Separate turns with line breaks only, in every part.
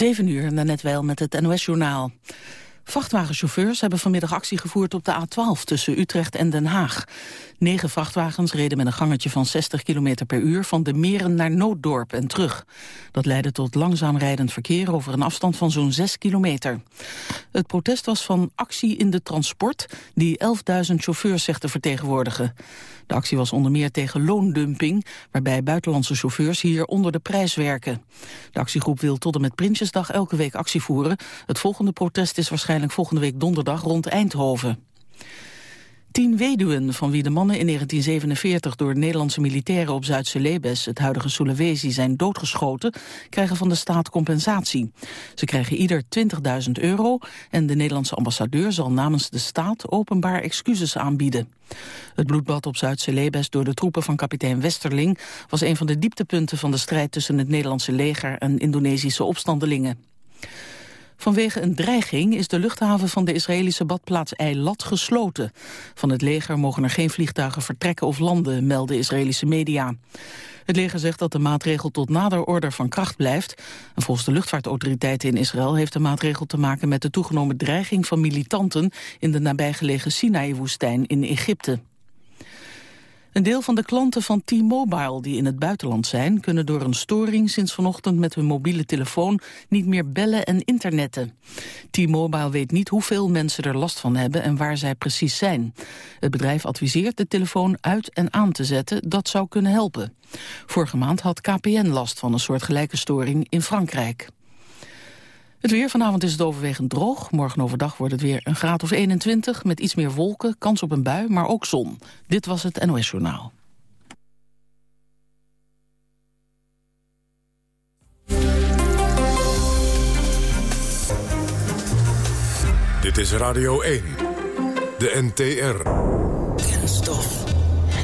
7 uur, net wel met het NOS-journaal. Vrachtwagenchauffeurs hebben vanmiddag actie gevoerd op de A12 tussen Utrecht en Den Haag. Negen vrachtwagens reden met een gangetje van 60 km per uur van de Meren naar Nooddorp en terug. Dat leidde tot langzaam rijdend verkeer over een afstand van zo'n 6 kilometer. Het protest was van actie in de transport die 11.000 chauffeurs zegt te vertegenwoordigen. De actie was onder meer tegen loondumping, waarbij buitenlandse chauffeurs hier onder de prijs werken. De actiegroep wil tot en met Prinsjesdag elke week actie voeren. Het volgende protest is waarschijnlijk volgende week donderdag rond Eindhoven. Tien weduwen, van wie de mannen in 1947 door Nederlandse militairen op Zuid-Celebes, het huidige Sulawesi, zijn doodgeschoten, krijgen van de staat compensatie. Ze krijgen ieder 20.000 euro en de Nederlandse ambassadeur zal namens de staat openbaar excuses aanbieden. Het bloedbad op Zuid-Celebes door de troepen van kapitein Westerling was een van de dieptepunten van de strijd tussen het Nederlandse leger en Indonesische opstandelingen. Vanwege een dreiging is de luchthaven van de Israëlische badplaats Eilat gesloten. Van het leger mogen er geen vliegtuigen vertrekken of landen, melden Israëlische media. Het leger zegt dat de maatregel tot nader order van kracht blijft. En volgens de luchtvaartautoriteiten in Israël heeft de maatregel te maken met de toegenomen dreiging van militanten in de nabijgelegen Sinaï-woestijn in Egypte. Een deel van de klanten van T-Mobile die in het buitenland zijn... kunnen door een storing sinds vanochtend met hun mobiele telefoon... niet meer bellen en internetten. T-Mobile weet niet hoeveel mensen er last van hebben... en waar zij precies zijn. Het bedrijf adviseert de telefoon uit en aan te zetten. Dat zou kunnen helpen. Vorige maand had KPN last van een soortgelijke storing in Frankrijk. Het weer vanavond is het overwegend droog. Morgen overdag wordt het weer een graad of 21 met iets meer wolken, kans op een bui, maar ook zon. Dit was het NOS Journaal.
Dit is Radio 1, de NTR.
Kenstof.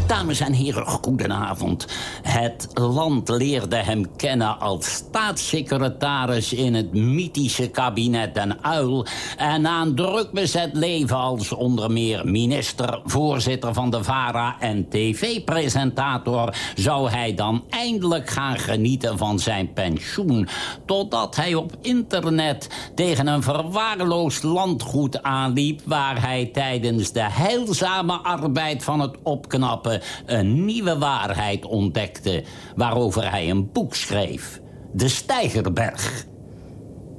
Dames en heren, goedenavond. Het land leerde hem kennen als staatssecretaris... in het mythische kabinet Den Uil... en een druk bezet leven als onder meer minister... voorzitter van de VARA en tv-presentator... zou hij dan eindelijk gaan genieten van zijn pensioen... totdat hij op internet tegen een verwaarloosd landgoed aanliep... waar hij tijdens de heilzame arbeid van het opknappen een nieuwe waarheid ontdekte... waarover hij een boek schreef. De Steigerberg.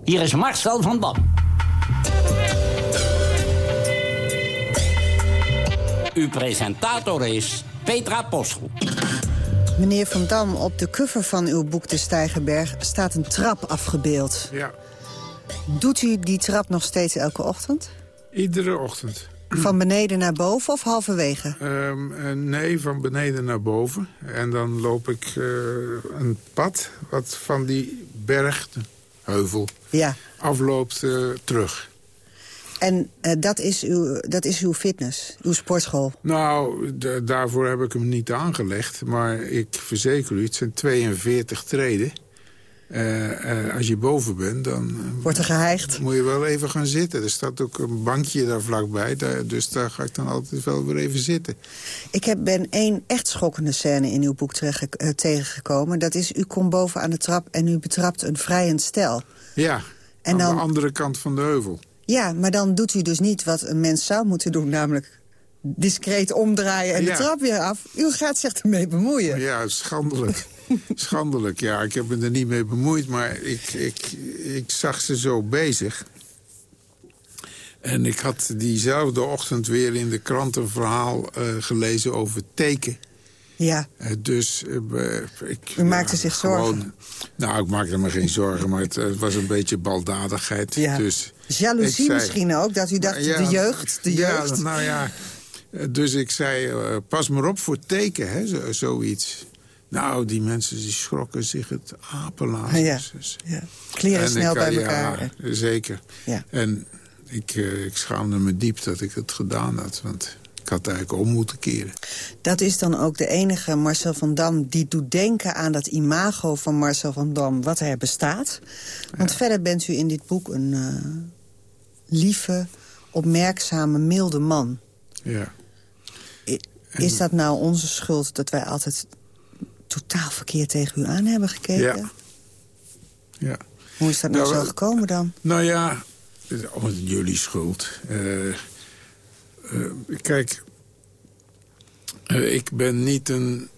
Hier is Marcel van Dam. Uw presentator is Petra Poschel.
Meneer Van Dam, op de cover van uw boek De Steigerberg staat een trap afgebeeld.
Ja.
Doet u die trap nog steeds elke ochtend?
Iedere ochtend.
Van beneden naar boven of halverwege?
Um, nee, van beneden naar boven. En dan loop ik uh, een pad wat van die berg, heuvel,
ja.
afloopt uh, terug.
En uh, dat, is uw, dat is uw fitness, uw sportschool?
Nou, daarvoor heb ik hem niet aangelegd. Maar ik verzeker u, het zijn 42 treden. Uh, als je boven bent, dan... Uh,
Wordt er geheigd?
Moet je wel even gaan zitten. Er staat ook een bankje daar vlakbij. Daar, dus daar ga ik dan altijd wel weer even zitten.
Ik heb, ben één echt schokkende scène in uw boek terecht, tegengekomen. Dat is, u komt boven aan de trap en u betrapt een vrijend stel.
Ja, en aan dan, de andere kant van de heuvel.
Ja, maar dan doet u dus niet wat een mens zou moeten doen. Namelijk discreet omdraaien en ja. de trap weer af. U gaat zich ermee bemoeien.
Ja, schandelijk. Schandelijk, ja. Ik heb me er niet mee bemoeid, maar ik, ik, ik zag ze zo bezig. En ik had diezelfde ochtend weer in de krant een verhaal uh, gelezen over teken.
Ja.
Uh, dus uh, ik...
U maakte zich
gewoon,
zorgen?
Nou, ik maakte me geen zorgen, maar het, het was een beetje baldadigheid.
Ja.
Dus
Jaloezie
zei,
misschien ook, dat u dacht, ja, de jeugd, de jeugd.
Ja, nou ja. Dus ik zei, pas maar op voor teken, hè, zo, zoiets. Nou, die mensen die schrokken zich het apenlaars.
Ja, ja. Kleren snel bij
ja,
elkaar.
zeker.
Ja.
En ik, uh, ik schaamde me diep dat ik het gedaan had. Want ik had eigenlijk om moeten keren.
Dat is dan ook de enige Marcel van Dam die doet denken aan dat imago van Marcel van Dam... wat er bestaat. Want ja. verder bent u in dit boek een uh, lieve, opmerkzame, milde man.
Ja.
Is dat nou onze schuld dat wij altijd totaal verkeerd tegen u aan hebben gekeken?
Ja. ja.
Hoe is dat nou,
Nou,
zo gekomen dan?
Nou ja, het is allemaal jullie schuld. Eh, eh, kijk, eh, ik ben niet een...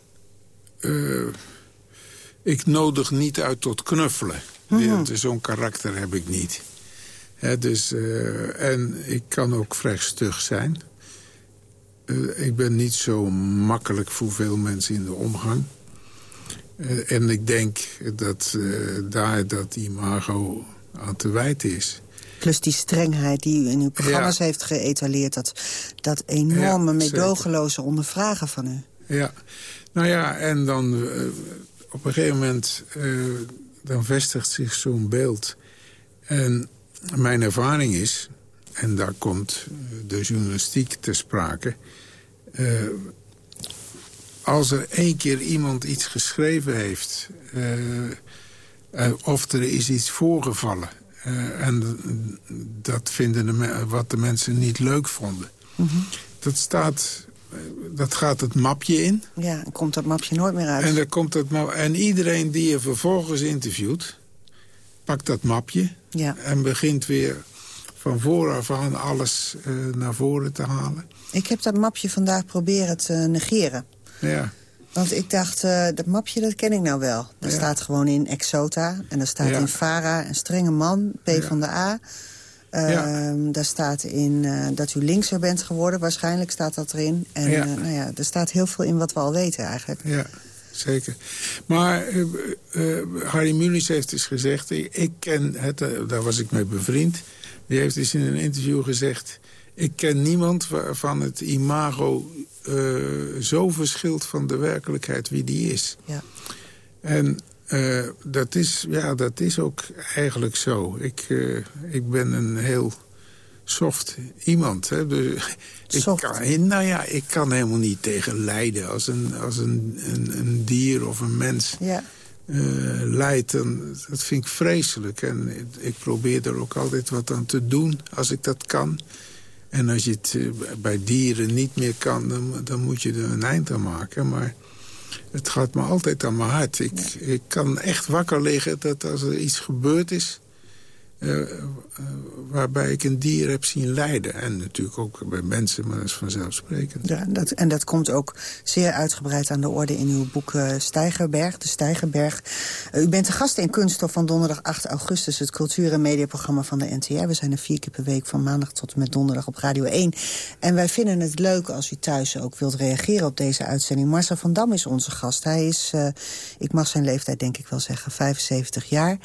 ik nodig niet uit tot knuffelen. Die- Zo'n karakter heb ik niet. Dus, en ik kan ook vrij stug zijn. Ik ben niet zo makkelijk voor veel mensen in de omgang. Eh, en ik denk dat eh, daar dat imago aan te wijten is.
Plus die strengheid die u in uw programma's
Ja.
heeft geëtaleerd. Dat, dat enorme,
Ja,
meedogenloze ondervragen van u.
Ja, nou ja, en dan eh, op een gegeven moment... dan vestigt zich zo'n beeld. En mijn ervaring is, en daar komt de journalistiek ter sprake... als er één keer iemand iets geschreven heeft... eh, eh, of er is iets voorgevallen... eh, en dat vinden de, wat de mensen niet leuk vonden... Dat staat... Dat gaat het mapje in.
Ja, en komt dat mapje nooit meer uit.
En, dan komt dat en iedereen die je vervolgens interviewt... pakt dat mapje
Ja.
en begint weer van vooraf aan alles naar voren te halen.
Ik heb dat mapje vandaag proberen te negeren.
Ja,
Want ik dacht, eh, dat mapje dat ken ik nou wel. Daar
Ja.
staat gewoon in Exota. En daar staat
Ja.
in Vara, een strenge man, P
Ja.
van de A. Ehm. Daar staat in eh, dat u linkser bent geworden. Waarschijnlijk staat dat erin. En eh, nou ja, er staat heel veel in wat we al weten eigenlijk.
ja, zeker. Maar Harry Mulisch heeft eens gezegd... Ik, ik ken het, daar was ik mee bevriend... die heeft eens in een interview gezegd... ik ken niemand waarvan het imago eh, zo verschilt van de werkelijkheid wie die is.
Ja.
En eh, dat, is, ja, dat is ook eigenlijk zo. Ik, eh, ik ben een heel soft iemand. Hè. Dus, ik kan, nou ja, ik kan helemaal niet tegen lijden. Als een, als een, een, een dier of een mens
Ja.
dan, dat vind ik vreselijk. En ik probeer er ook altijd wat aan te doen, als ik dat kan. En als je het eh, bij dieren niet meer kan, dan, dan moet je er een eind aan maken. Maar het gaat me altijd aan mijn hart. Ik, ik kan echt wakker liggen dat als er iets gebeurd is... eh, eh, waarbij ik een dier heb zien lijden. En natuurlijk ook bij mensen, maar dat is vanzelfsprekend.
Ja, dat, en dat komt ook zeer uitgebreid aan de orde in uw boek eh, Steigerberg, de Steigerberg. U bent de gast in Kunststof van donderdag 8 augustus... het cultuur- en mediaprogramma van de NTR. We zijn er vier keer per week van maandag tot en met donderdag op Radio 1. En wij vinden het leuk als u thuis ook wilt reageren op deze uitzending. Marcel van Dam is onze gast. Hij is, ik mag zijn leeftijd denk ik wel zeggen, 75 jaar...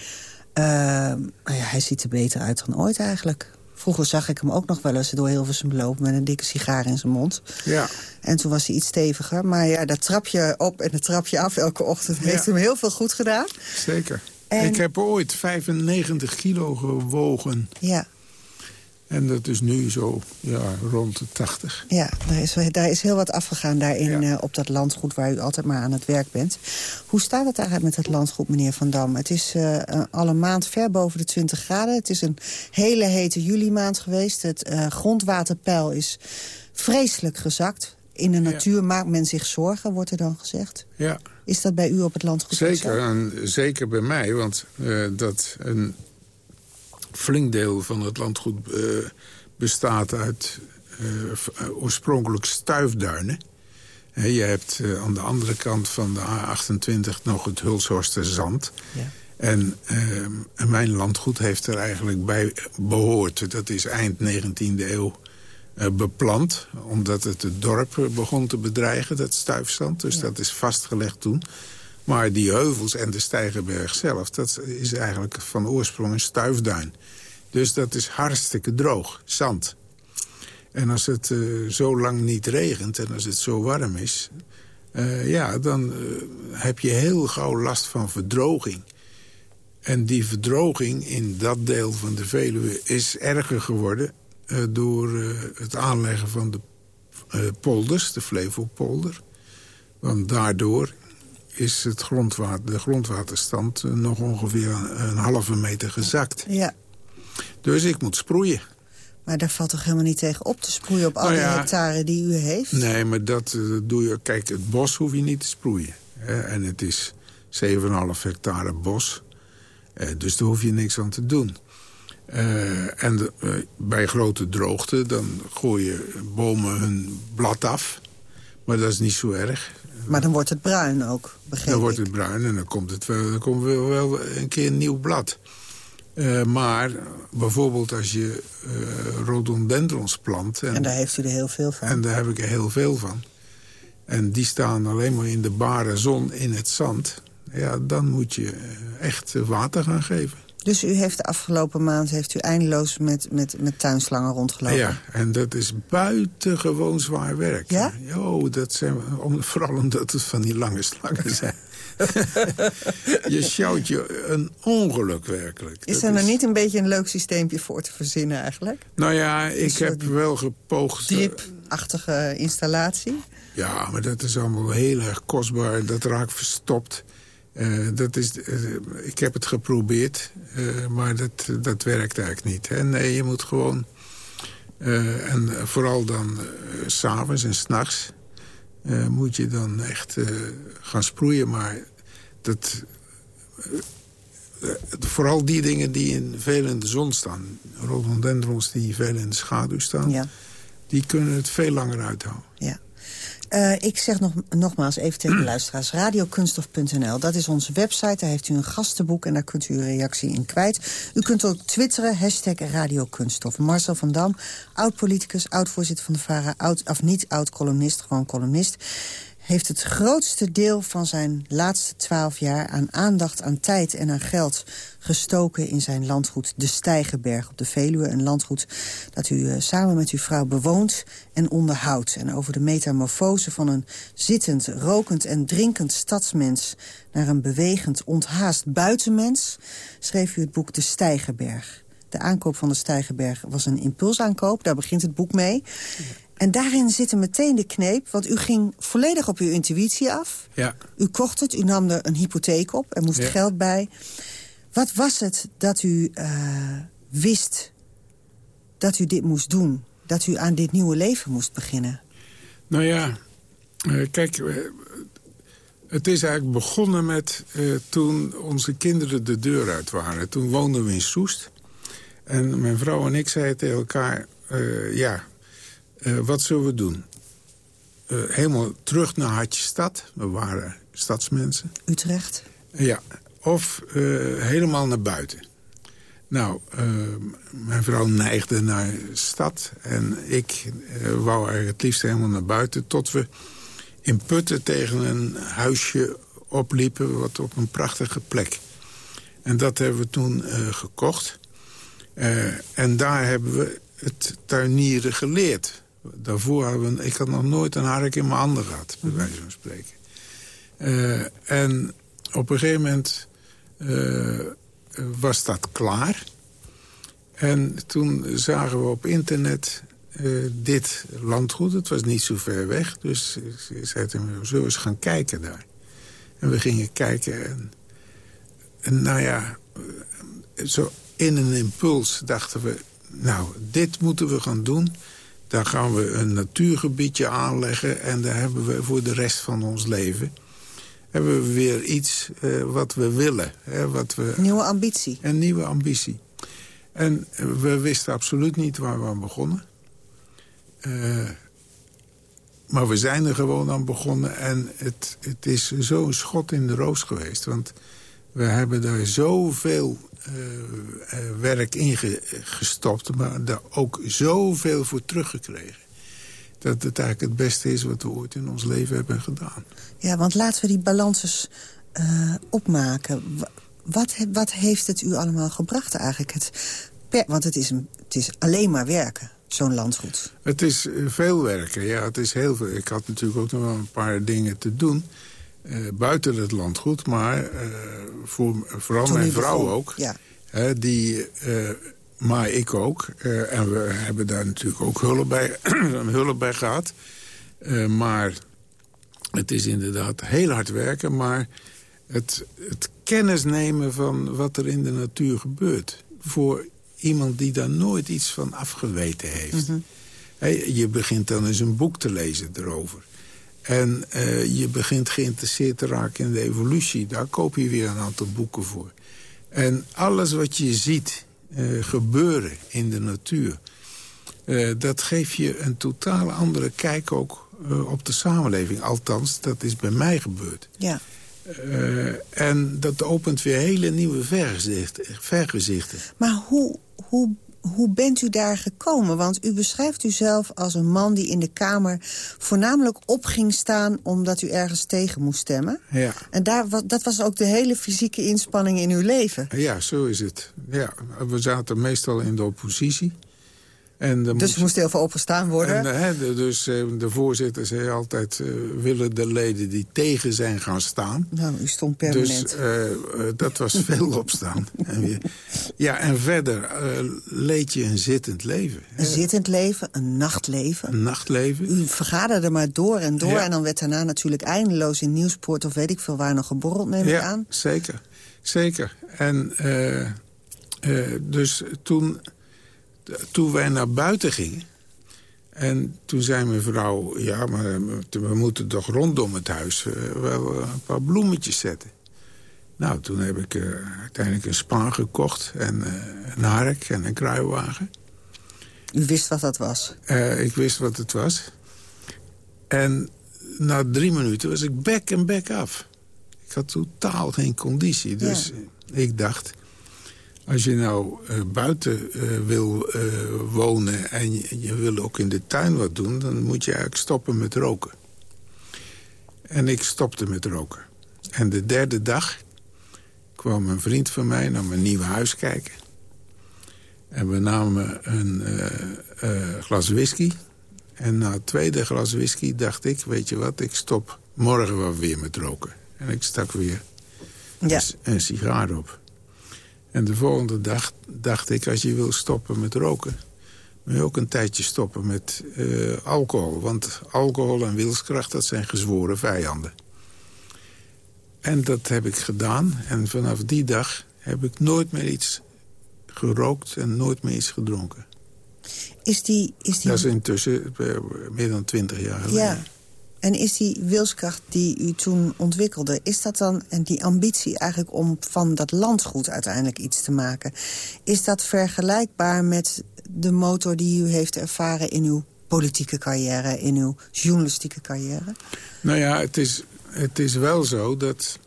Uh, nou ja, hij ziet er beter uit dan ooit eigenlijk. Vroeger zag ik hem ook nog wel eens door Hilversum lopen... met een dikke sigaar in zijn mond.
Ja.
En toen was hij iets steviger. Maar ja, dat trapje op en dat trapje af elke ochtend...
Ja.
heeft hem heel veel goed gedaan.
Zeker.
En-
Ik heb ooit 95 kilo gewogen.
Ja,
En dat is nu zo ja, rond de 80.
ja daar, is, daar is heel wat afgegaan daarin
Ja.
eh, op dat landgoed... waar u altijd maar aan het werk bent. Hoe staat het eigenlijk met dat landgoed, meneer Van Dam? Het is eh, al een maand ver boven de 20 graden. Het is een hele hete juli maand geweest. Het eh, grondwaterpeil is vreselijk gezakt. In de natuur maakt men zich zorgen, wordt er dan gezegd.
Ja,
Is dat bij u op het landgoed
zeker. En zeker bij mij, want dat een flink deel van het landgoed eh, bestaat uit eh, oorspronkelijk stuifduinen. Je hebt eh, aan de andere kant van de A28 nog het Hulshorster zand.
Ja.
En en mijn landgoed heeft er eigenlijk bij behoord. Dat is eind 19e eeuw beplant. Omdat het het dorp begon te bedreigen, dat stuifzand. Dus dat is vastgelegd toen. Maar die heuvels en de Steigerberg zelf... dat is eigenlijk van oorsprong een stuifduin. Dus dat is hartstikke droog, zand. En als het eh, zo lang niet regent en als het zo warm is... eh, ja, dan eh, heb je heel gauw last van verdroging. En die verdroging in dat deel van de Veluwe is erger geworden... door het aanleggen van de polders, de Flevopolder. Want daardoor is het grondwater, de grondwaterstand nog ongeveer een, een halve meter gezakt.
Ja,
Dus ik moet sproeien.
maar daar valt toch helemaal niet tegen op te sproeien... op al
Nou
die hectare die u heeft?
Nee, maar dat eh, doe je... Kijk, het bos hoef je niet te sproeien. Hè, en het is 7,5 hectare bos. Uh, dus daar hoef je niks aan te doen. Uh, en de, uh, bij grote droogte, dan gooien bomen hun blad af. Maar dat is niet zo erg.
Maar dan wordt het bruin ook, begreep
Dan wordt het bruin en dan komt, het wel, dan komt wel, wel een keer een nieuw blad. Uh, maar bijvoorbeeld als je rhododendrons plant...
En, en, daar heeft u er heel veel van.
En daar heb ik er heel veel van. En die staan alleen maar in de bare zon in het zand. Ja, dan moet je echt water gaan geven.
Dus u heeft de afgelopen maand heeft u eindeloos met, met, met tuinslangen rondgelopen?
Ja, en dat is buitengewoon zwaar werk.
Ja?
Dat zijn, vooral omdat het van die lange slangen zijn. je sjouwt je een ongeluk werkelijk.
Is er is... niet een beetje een leuk systeempje voor te verzinnen eigenlijk?
Nou ja, ik heb wel gepoogd...
Dripachtige installatie?
Ja, maar dat is allemaal heel erg kostbaar. Dat raakt verstopt. Uh, dat is, uh, ik heb het geprobeerd, uh, maar dat, dat werkt eigenlijk niet. Hè? Nee, je moet gewoon... en vooral dan s s'avonds en s'nachts... moet je dan echt gaan sproeien. Maar dat, vooral die dingen die in, veel in de zon staan... rhododendrons die veel in de schaduw staan...
Ja.
die kunnen het veel langer uithouden.
Ja. Uh, ik zeg nog, nogmaals even tegen de luisteraars. Radiokunstof.nl, dat is onze website. Daar heeft u een gastenboek en daar kunt u een reactie in kwijt. U kunt ook twitteren, hashtag. Marcel van Dam, oud-politicus, oud-voorzitter van de VARA... Oud, of niet oud-columnist, gewoon columnist heeft het grootste deel van zijn laatste twaalf jaar... aan aandacht, aan tijd en aan geld gestoken in zijn landgoed De Stijgenberg op de Veluwe. Een landgoed dat u uh, samen met uw vrouw bewoont en onderhoudt. En over de metamorfose van een zittend, rokend en drinkend stadsmens... naar een bewegend, onthaast buitenmens... schreef u het boek De Stijgenberg. De aankoop van de Stijgenberg was een impulsaankoop. Daar begint het boek mee. En daarin zit meteen de kneep, want u ging volledig op uw intuïtie af.
Ja.
U kocht het, u nam er een hypotheek op, er moest
Ja.
geld bij. Wat was het dat u eh, wist dat u dit moest doen? Dat u aan dit nieuwe leven moest beginnen?
Nou ja, eh, kijk, eh, het is eigenlijk begonnen met toen onze kinderen de deur uit waren. Toen woonden we in Soest. En mijn vrouw en ik zeiden tegen elkaar, ja, eh, wat zullen we doen? Eh, helemaal terug naar Hartjestad. We waren stadsmensen.
Utrecht?
Ja, of eh, helemaal naar buiten. Nou, mijn vrouw neigde naar de stad. En ik wou eigenlijk het liefst helemaal naar buiten. Tot we in Putten tegen een huisje opliepen... wat op een prachtige plek. En dat hebben we toen gekocht. En daar hebben we het tuinieren geleerd. Daarvoor hadden we... Ik had nog nooit een hark in mijn handen gehad, bij wijze van spreken. Eh, en op een gegeven moment eh, was dat klaar. En toen zagen we op internet eh, dit landgoed. Het was niet zo ver weg, dus ik zei tegen zullen we eens gaan kijken daar? En we gingen kijken en, en nou ja, zo in een impuls dachten we... nou, dit moeten we gaan doen. Daar gaan we een natuurgebiedje aanleggen... en daar hebben we voor de rest van ons leven... hebben we weer iets eh, wat we willen. Hè, wat we,
Nieuwe ambitie?
een nieuwe ambitie. En we wisten absoluut niet waar we aan begonnen. Eh, maar we zijn er gewoon aan begonnen. En het, het is zo'n schot in de roos geweest. Want we hebben daar zoveel werk in ge- gestopt... maar daar ook zoveel voor teruggekregen. Dat het eigenlijk het beste is wat we ooit in ons leven hebben gedaan.
Ja, want laten we die balans eens eh, opmaken. Wa- Wat, he- wat heeft het u allemaal gebracht eigenlijk? Het per, want het is, een, het is alleen maar werken, zo'n landgoed.
Het is eh, veel werken, ja. Het is heel veel. Ik had natuurlijk ook nog wel een paar dingen te doen. Eh, buiten het landgoed, maar eh, voor, vooral
Toen
mijn vrouw
begon.
ook.
Ja.
Die, eh, maar ik ook. En we hebben daar natuurlijk ook hulp bij, hulp bij gehad. Eh, maar het is inderdaad heel hard werken. Maar het, het kennis nemen van wat er in de natuur gebeurt... voor iemand die daar nooit iets van afgeweten heeft. Hè, je begint dan eens een boek te lezen erover. En eh, je begint geïnteresseerd te raken in de evolutie. Daar koop je weer een aantal boeken voor. En alles wat je ziet gebeuren in de natuur... dat geeft je een totaal andere kijk ook op de samenleving. Althans, dat is bij mij gebeurd.
Ja.
en dat opent weer hele nieuwe vergezichten. vergezichten.
Maar hoe, hoe hoe bent u daar gekomen? Want u beschrijft uzelf als een man die in de Kamer voornamelijk op ging staan... omdat u ergens tegen moest stemmen.
Ja.
En daar, dat was ook de hele fysieke inspanning in uw leven.
Ja, zo is het. Ja, we zaten meestal in de oppositie. En
dus er moest heel veel opgestaan worden?
En, de, dus eh, de voorzitter zei altijd... Uh, willen de leden die tegen zijn gaan staan.
Nou, u stond permanent.
Dus uh, dat was veel opstaan. en ja, en verder leed je een zittend leven.
Een zittend leven, een nachtleven.
Een nachtleven.
U vergaderde maar door en door. En dan werd daarna natuurlijk eindeloos in Nieuwsport... of weet ik veel waar nog geborreld, neem
ik
aan.
zeker. Zeker. En dus toen toen wij naar buiten gingen... en toen zei mijn vrouw... ja, maar we moeten toch rondom het huis eh, wel een paar bloemetjes zetten. Nou, toen heb ik uh, uiteindelijk een spaan gekocht... en uh, een hark en een kruiwagen.
U wist wat dat was?
ik wist wat het was. En na drie minuten was ik bek en bek af. Ik had totaal geen conditie. Dus ik dacht, als je nou uh, buiten uh, wil uh, wonen en je, je, wil ook in de tuin wat doen... dan moet je eigenlijk stoppen met roken. En ik stopte met roken. En de derde dag kwam een vriend van mij naar mijn nieuwe huis kijken. En we namen een glas whisky. En na het tweede glas whisky dacht ik, weet je wat, ik stop morgen wel weer met roken. En ik stak weer
ja.
een, een sigaar op. En de volgende dag dacht ik, als je wil stoppen met roken... moet je ook een tijdje stoppen met uh, alcohol. Want alcohol en wilskracht, dat zijn gezworen vijanden. En dat heb ik gedaan. En vanaf die dag heb ik nooit meer iets gerookt en nooit meer iets gedronken.
Is die, is die...
Dat is intussen uh, meer dan twintig jaar geleden.
Ja. En is die wilskracht die u toen ontwikkelde... is dat dan, en die ambitie eigenlijk om van dat landgoed uiteindelijk iets te maken... is dat vergelijkbaar met de motor die u heeft ervaren in uw politieke carrière... in uw journalistieke carrière?
Nou ja, het is, het is wel zo dat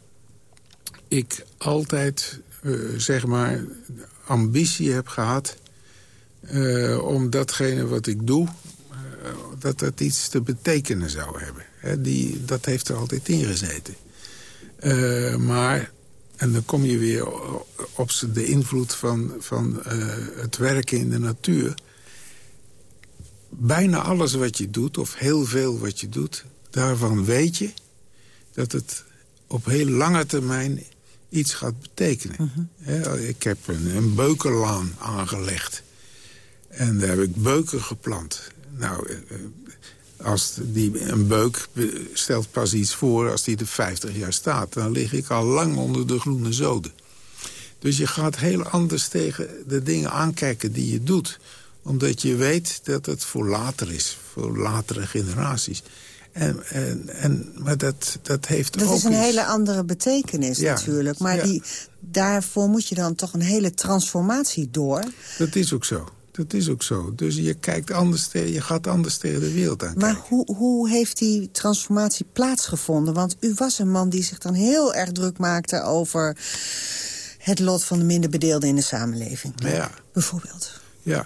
ik altijd, uh, zeg maar, ambitie heb gehad... Uh, om datgene wat ik doe, uh, dat dat iets te betekenen zou hebben die, dat heeft er altijd in gezeten. Uh, maar, en dan kom je weer op de invloed van, van uh, het werken in de natuur. Bijna alles wat je doet, of heel veel wat je doet... daarvan weet je dat het op heel lange termijn iets gaat betekenen. -hmm. ik heb een, een beukenlaan aangelegd. En daar heb ik beuken geplant. Nou, eh, als die, een beuk stelt pas iets voor als die er 50 jaar staat. Dan lig ik al lang onder de groene zoden. Dus je gaat heel anders tegen de dingen aankijken die je doet. Omdat je weet dat het voor later is. Voor latere generaties. En, en, en, maar dat, dat heeft
dat
ook
is een hele andere betekenis
ja,
natuurlijk. Maar
ja.
die, daarvoor moet je dan toch een hele transformatie door.
Dat is ook zo. Dat is ook zo. Dus je, kijkt anders tegen, je gaat anders tegen de wereld aan
Maar hoe, hoe heeft die transformatie plaatsgevonden? Want u was een man die zich dan heel erg druk maakte over het lot van de minder bedeelden in de samenleving.
Ja.
Bijvoorbeeld.
Ja.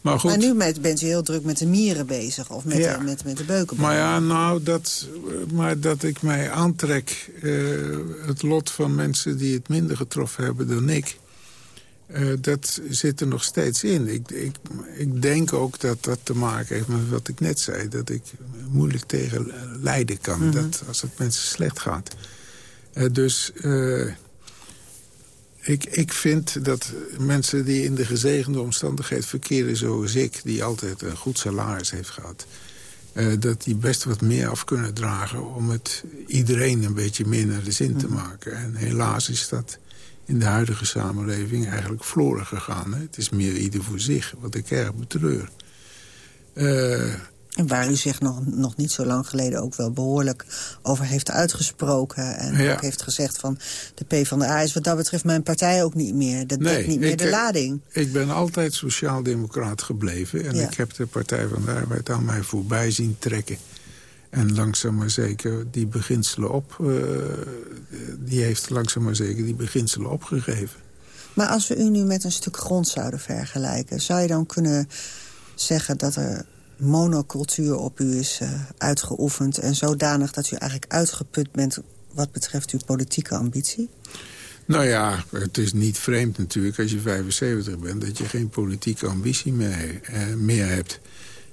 Maar, goed.
maar nu met, bent u heel druk met de mieren bezig of met,
Ja.
de, met, met de beuken.
Maar ja, nou, dat, maar dat ik mij aantrek... eh, het lot van mensen die het minder getroffen hebben dan ik... eh, dat zit er nog steeds in. Ik, ik, ik denk ook dat dat te maken heeft met wat ik net zei. Dat ik moeilijk tegen lijden kan. dat als het mensen slecht gaat. Eh, dus eh, ik, ik vind dat mensen die in de gezegende omstandigheid verkeren zoals ik... die altijd een goed salaris heeft gehad... eh, dat die best wat meer af kunnen dragen... om het iedereen een beetje meer naar de zin te maken. En helaas is dat in de huidige samenleving eigenlijk verloren gegaan. Hè? Het is meer ieder voor zich, wat ik erg betreur. Eh,
En waar u zich nog, nog niet zo lang geleden ook wel behoorlijk over heeft uitgesproken. En ook heeft gezegd van de PvdA is wat dat betreft mijn partij ook niet meer. Dat nee, niet meer de lading.
Ik ben altijd sociaal-democraat gebleven. En ik heb de Partij van de Arbeid aan mij voorbij zien trekken. En langzaam maar zeker die beginselen op... Uh, die heeft langzaam maar zeker die beginselen opgegeven.
Maar als we u nu met een stuk grond zouden vergelijken... zou je dan kunnen zeggen dat er monocultuur op u is uh, uitgeoefend... en zodanig dat u eigenlijk uitgeput bent wat betreft uw politieke ambitie?
Nou ja, het is niet vreemd natuurlijk als je 75 bent... dat je geen politieke ambitie meer, eh, meer hebt.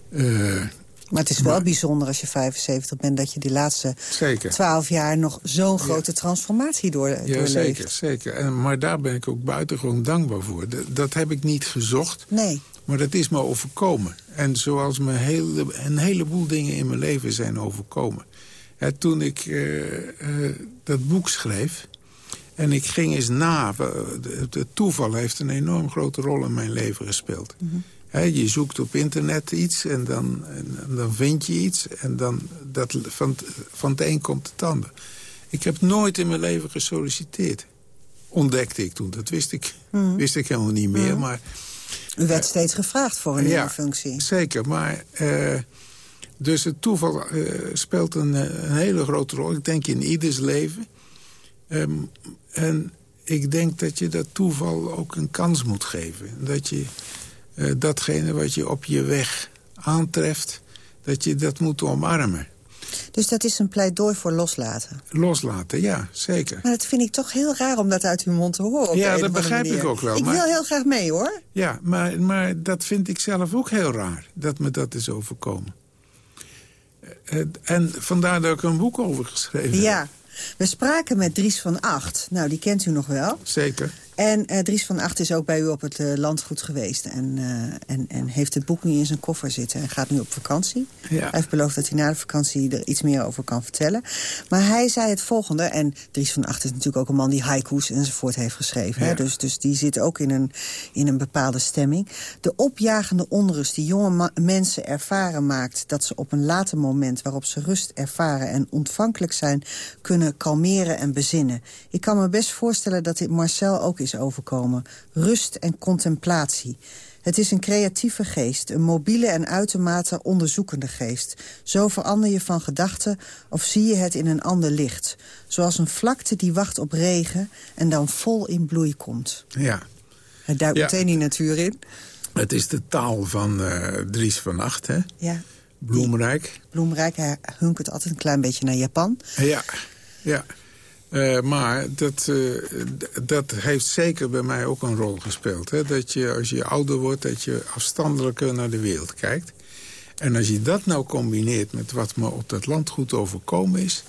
Uh,
maar het is wel bijzonder als je 75 bent... dat je die laatste
zeker.
12 jaar nog zo'n grote transformatie door, ja, doorleeft.
Zeker, zeker. En, maar daar ben ik ook buitengewoon dankbaar voor. Dat, dat heb ik niet gezocht.
Nee.
Maar dat is me overkomen. En zoals me hele, een heleboel dingen in mijn leven zijn overkomen. toen ik uh, uh, dat boek schreef... en ik ging eens na... Het toeval heeft een enorm grote rol in mijn leven gespeeld. Mm je zoekt op internet iets en dan, en, dan vind je iets. En dan dat, van, van het een komt het ander. Ik heb nooit in mijn leven gesolliciteerd. Ontdekte ik toen. Dat wist ik, mhm. wist ik helemaal niet meer. Mhm. Maar,
U werd uh, steeds gevraagd voor een nieuwe functie.
Zeker, maar... Uh, dus het toeval uh, speelt een, een, hele grote rol. Ik denk in ieders leven. Um, en ik denk dat je dat toeval ook een kans moet geven. Dat je uh, datgene wat je op je weg aantreft... dat je dat moet omarmen.
Dus dat is een pleidooi voor loslaten?
Loslaten, ja, zeker.
Maar dat vind ik toch heel raar om dat uit uw mond te horen.
Ja, dat begrijp ik ook wel.
Ik wil heel graag mee, hoor.
Ja, maar, maar dat vind ik zelf ook heel raar, dat me dat is overkomen. Eh, en vandaar dat ik een boek over geschreven heb.
Ja, we spraken met Dries van Acht. Nou, die kent u nog wel.
Zeker.
En uh, Dries van Acht is ook bij u op het uh, landgoed geweest. En, uh, en, en heeft het boek nu in zijn koffer zitten. En gaat nu op vakantie. Ja. Hij heeft beloofd dat hij na de vakantie er iets meer over kan vertellen. Maar hij zei het volgende. En Dries van Acht is natuurlijk ook een man die haiku's enzovoort heeft geschreven. Ja. Hè? Dus, dus die zit ook in een, in een bepaalde stemming. De opjagende onrust die jonge mensen ervaren maakt... dat ze op een later moment waarop ze rust ervaren... en ontvankelijk zijn, kunnen kalmeren en bezinnen. Ik kan me best voorstellen dat dit Marcel ook is overkomen. Rust en contemplatie. Het is een creatieve geest, een mobiele en uitermate onderzoekende geest. Zo verander je van gedachten of zie je het in een ander licht. Zoals een vlakte die wacht op regen en dan vol in bloei komt.
Ja.
Het duikt meteen die natuur in.
Het is de taal van uh, Dries van Acht, hè?
Ja.
Bloemrijk.
Bloemrijk, hij hunkert altijd een klein beetje naar Japan.
Ja, ja. Uh, maar dat, uh, dat heeft zeker bij mij ook een rol gespeeld. Hè? Dat je als je ouder wordt, dat je afstandelijker naar de wereld kijkt. En als je dat nou combineert met wat me op dat landgoed overkomen is...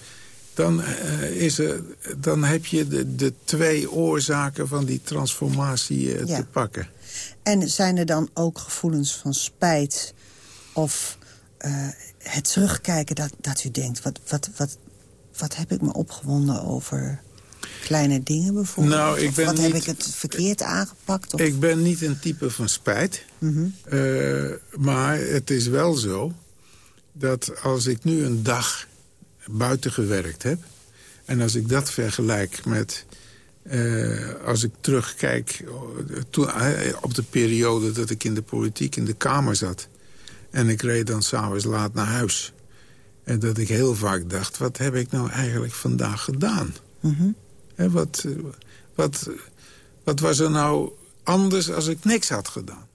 dan, uh, is er, dan heb je de, de twee oorzaken van die transformatie ja. te pakken.
En zijn er dan ook gevoelens van spijt of het terugkijken dat, dat u denkt... wat, wat, wat, wat heb ik me opgewonden over kleine dingen bijvoorbeeld?
Nou, ik ben
wat
niet,
heb ik het verkeerd aangepakt? Of?
Ik ben niet een type van spijt. Mm -hmm. uh, maar het is wel zo dat als ik nu een dag buiten gewerkt heb... en als ik dat vergelijk met... Uh, als ik terugkijk toen, uh, op de periode dat ik in de politiek in de Kamer zat... en ik reed dan s'avonds laat naar huis... En dat ik heel vaak dacht, wat heb ik nou eigenlijk vandaag gedaan? Mm wat, wat, wat was er nou anders als ik niks had gedaan?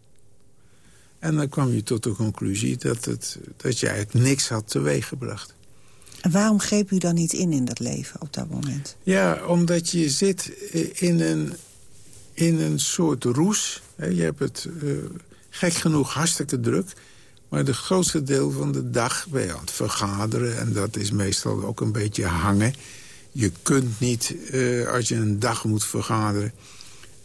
En dan kwam je tot de conclusie dat, het, dat je eigenlijk niks had teweeggebracht.
En waarom greep u dan niet in in dat leven op dat moment?
Ja, omdat je zit in een, in een soort roes. Je hebt het uh, gek genoeg hartstikke druk. Maar de grootste deel van de dag ben je aan het vergaderen. En dat is meestal ook een beetje hangen. Je kunt niet, uh, als je een dag moet vergaderen...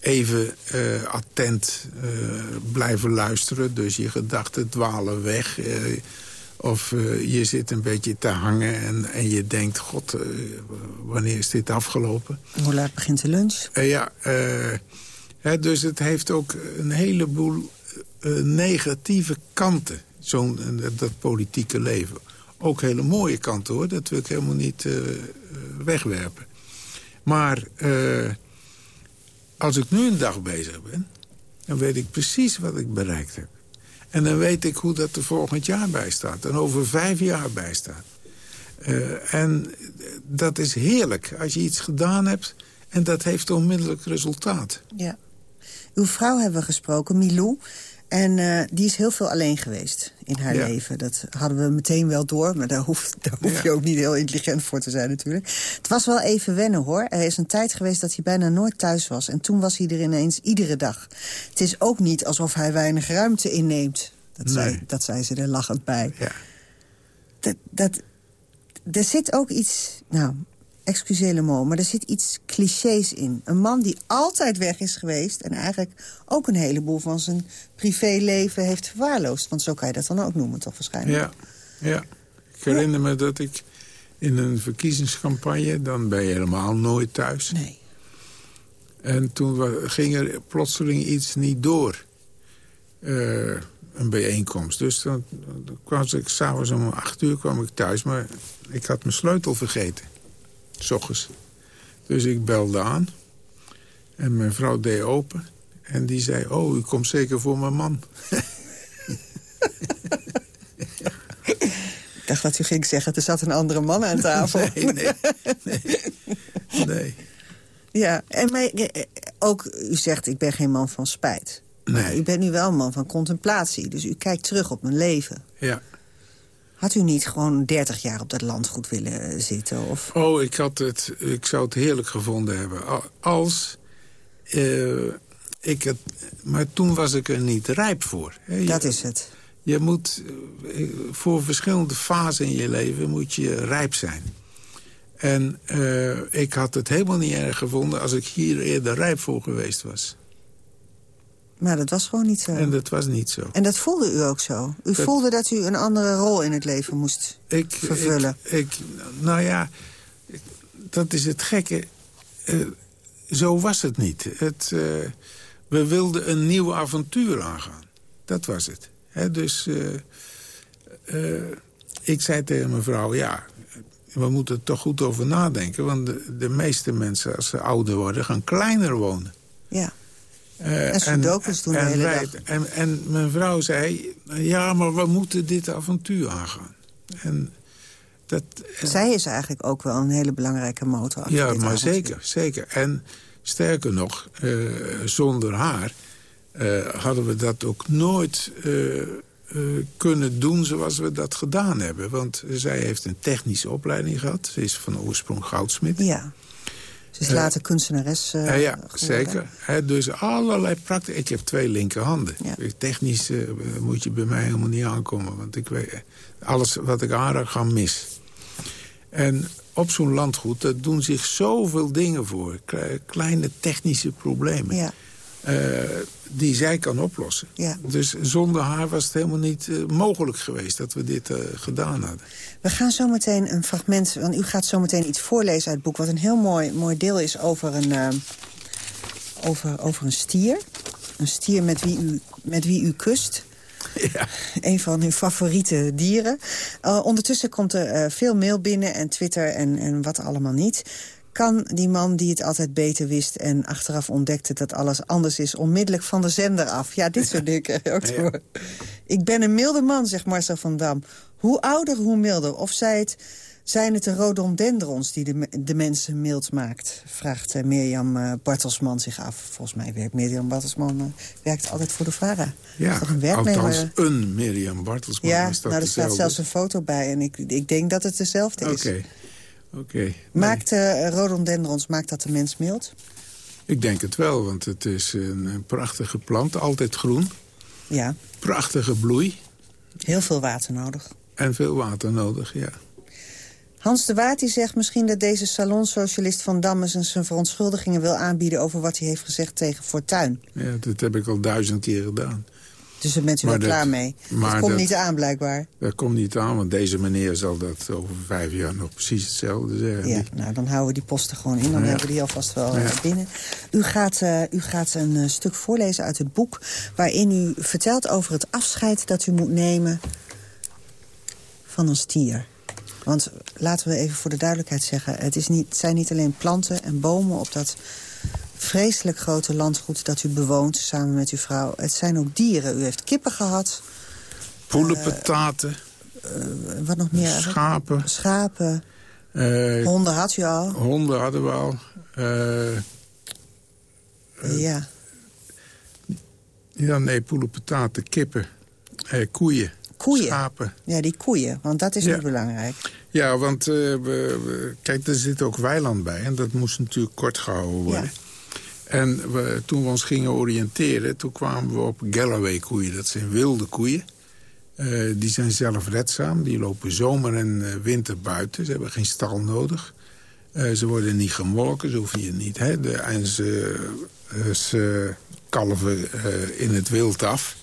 even uh, attent uh, blijven luisteren. Dus je gedachten dwalen weg. of je zit een beetje te hangen en, en je denkt... God, wanneer is dit afgelopen?
Hoe laat begint de lunch?
ja, hè, dus het heeft ook een heleboel negatieve kanten Zo'n dat politieke leven. Ook hele mooie kanten, hoor. Dat wil ik helemaal niet uh, wegwerpen. Maar uh, als ik nu een dag bezig ben... dan weet ik precies wat ik bereikt heb. En dan weet ik hoe dat er volgend jaar bij staat. En over vijf jaar bij staat. Uh, en dat is heerlijk als je iets gedaan hebt... en dat heeft onmiddellijk resultaat.
Ja. Uw vrouw hebben we gesproken, Milou. En uh, die is heel veel alleen geweest in haar leven. Dat hadden we meteen wel door, maar daar hoef, daar hoef ja. je ook niet heel intelligent voor te zijn natuurlijk. Het was wel even wennen hoor. Er is een tijd geweest dat hij bijna nooit thuis was. En toen was hij er ineens iedere dag. Het is ook niet alsof hij weinig ruimte inneemt. Dat, nee. zei, dat zei ze er lachend bij.
Ja.
Dat, dat, er zit ook iets... Nou, excuseer le mot, maar er zit iets clichés in. Een man die altijd weg is geweest... en eigenlijk ook een heleboel van zijn privéleven heeft verwaarloosd. Want zo kan je dat dan ook noemen, toch waarschijnlijk?
Ja, ja. ik herinner me dat ik in een verkiezingscampagne... dan ben je helemaal nooit thuis.
Nee.
En toen ging er plotseling iets niet door. Uh, een bijeenkomst. Dus dan, dan kwam ik s'avonds om acht uur kwam ik thuis... maar ik had mijn sleutel vergeten. S ochtends. Dus ik belde aan. En mijn vrouw deed open. En die zei, oh, u komt zeker voor mijn man.
ik dacht dat u ging zeggen, er zat een andere man aan tafel.
nee, nee, nee. nee.
Ja, en maar, ook, u zegt, ik ben geen man van spijt.
Nee.
U bent nu wel een man van contemplatie. Dus u kijkt terug op mijn leven.
Ja.
Had u niet gewoon 30 jaar op dat landgoed willen zitten? Of?
Oh, ik, had het, ik zou het heerlijk gevonden hebben. Als... Uh, ik het, maar toen was ik er niet rijp voor.
Dat is het.
Je moet... Voor verschillende fasen in je leven moet je rijp zijn. En uh, ik had het helemaal niet erg gevonden... als ik hier eerder rijp voor geweest was.
Maar dat was gewoon niet zo.
En dat was niet zo.
En dat voelde u ook zo? U dat... voelde dat u een andere rol in het leven moest
ik,
vervullen?
Ik, ik, nou ja, ik, dat is het gekke. Uh, zo was het niet. Het, uh, we wilden een nieuw avontuur aangaan. Dat was het. He, dus uh, ik zei tegen mijn vrouw... ja, we moeten er toch goed over nadenken. Want de, de meeste mensen, als ze ouder worden, gaan kleiner wonen.
Ja. Uh, en sudokus doen de hele wij, dag.
En, en mijn vrouw zei, ja, maar we moeten dit avontuur aangaan. En dat,
Zij is eigenlijk ook wel een hele belangrijke motor.
Ja, maar
avontuur.
zeker, zeker. En sterker nog, uh, zonder haar uh, hadden we dat ook nooit kunnen doen zoals we dat gedaan hebben. Want zij heeft een technische opleiding gehad. Ze is van oorsprong goudsmid.
Ja. Ze is later kunstenares uh,
Ja, zeker. Dus allerlei praktisch. Ik heb twee linkerhanden. Technisch uh, moet je bij mij helemaal niet aankomen. Want ik weet, alles wat ik aanraak, ga mis. En op zo'n landgoed, daar doen zich zoveel dingen voor. Kleine technische problemen.
Ja.
Die zij kan oplossen.
Ja.
Dus zonder haar was het helemaal niet mogelijk geweest dat we dit gedaan hadden.
We gaan zo meteen een fragment, want u gaat zo meteen iets voorlezen uit het boek... wat een heel mooi, mooi deel is over een, over, over een stier. Een stier met wie u, met wie u kust.
Ja.
Een van uw favoriete dieren. Ondertussen komt er veel mail binnen en Twitter en, en wat allemaal niet. Kan die man die het altijd beter wist en achteraf ontdekte dat alles anders is... onmiddellijk van de zender af? Ja, dit soort dingen. Ook ja. Ik ben een milde man, zegt Marcel van Dam. Hoe ouder, hoe milder. Of zij het, zijn het de rhododendrons die de, de mensen mild maakt? Vraagt uh, Mirjam uh, Bartelsman zich af. Volgens mij werkt Mirjam Bartelsman uh, werkt altijd voor de VARA.
Ja, een althans een Mirjam Bartelsman.
Ja, nou, er staat zelfs een foto bij. En ik, ik denk dat het dezelfde is.
Oké. Okay. Okay,
maakt nee. rhododendrons, maakt dat de mens mild?
Ik denk het wel, want het is een, prachtige plant. Altijd groen.
Ja.
Prachtige bloei.
Heel veel water nodig.
En veel water nodig, ja.
Hans de Waard die zegt misschien dat deze salonsocialist van Dammen... zijn verontschuldigingen wil aanbieden over wat hij heeft gezegd tegen Fortuin.
Ja, dat heb ik al duizend keer gedaan.
Dus daar bent u wel klaar mee. Maar dat komt niet aan, blijkbaar.
Dat komt niet aan, want deze meneer zal dat over vijf jaar nog precies hetzelfde zeggen.
Ja, nou, dan houden we die posten gewoon in. Dan hebben we die alvast wel eh, binnen. U gaat, uh, u gaat een uh, stuk voorlezen uit het boek... waarin u vertelt over het afscheid dat u moet nemen van een stier. Want laten we even voor de duidelijkheid zeggen... het, is niet, het zijn niet alleen planten en bomen op dat vreselijk grote landgoed dat u bewoont samen met uw vrouw. Het zijn ook dieren. U heeft kippen gehad.
Poelenpataten.
Uh, wat nog meer?
Schapen.
Schapen. Uh, honden had u al.
Honden hadden we al. Uh,
ja.
Ja, nee, poelenpataten, kippen, koeien.
Koeien?
Schapen.
Ja, die koeien, want dat is ja. nu belangrijk.
Ja, want we, we, kijk, er zit ook weiland bij. En dat moest natuurlijk kort gehouden worden. Ja. En we, toen we ons gingen oriënteren, toen kwamen we op Galloway-koeien. Dat zijn wilde koeien. Uh, die zijn zelfredzaam. Die lopen zomer en uh, winter buiten. Ze hebben geen stal nodig. Uh, ze worden niet gemolken, zo hoef je niet. Hè? De, en ze, ze kalven in het wild af.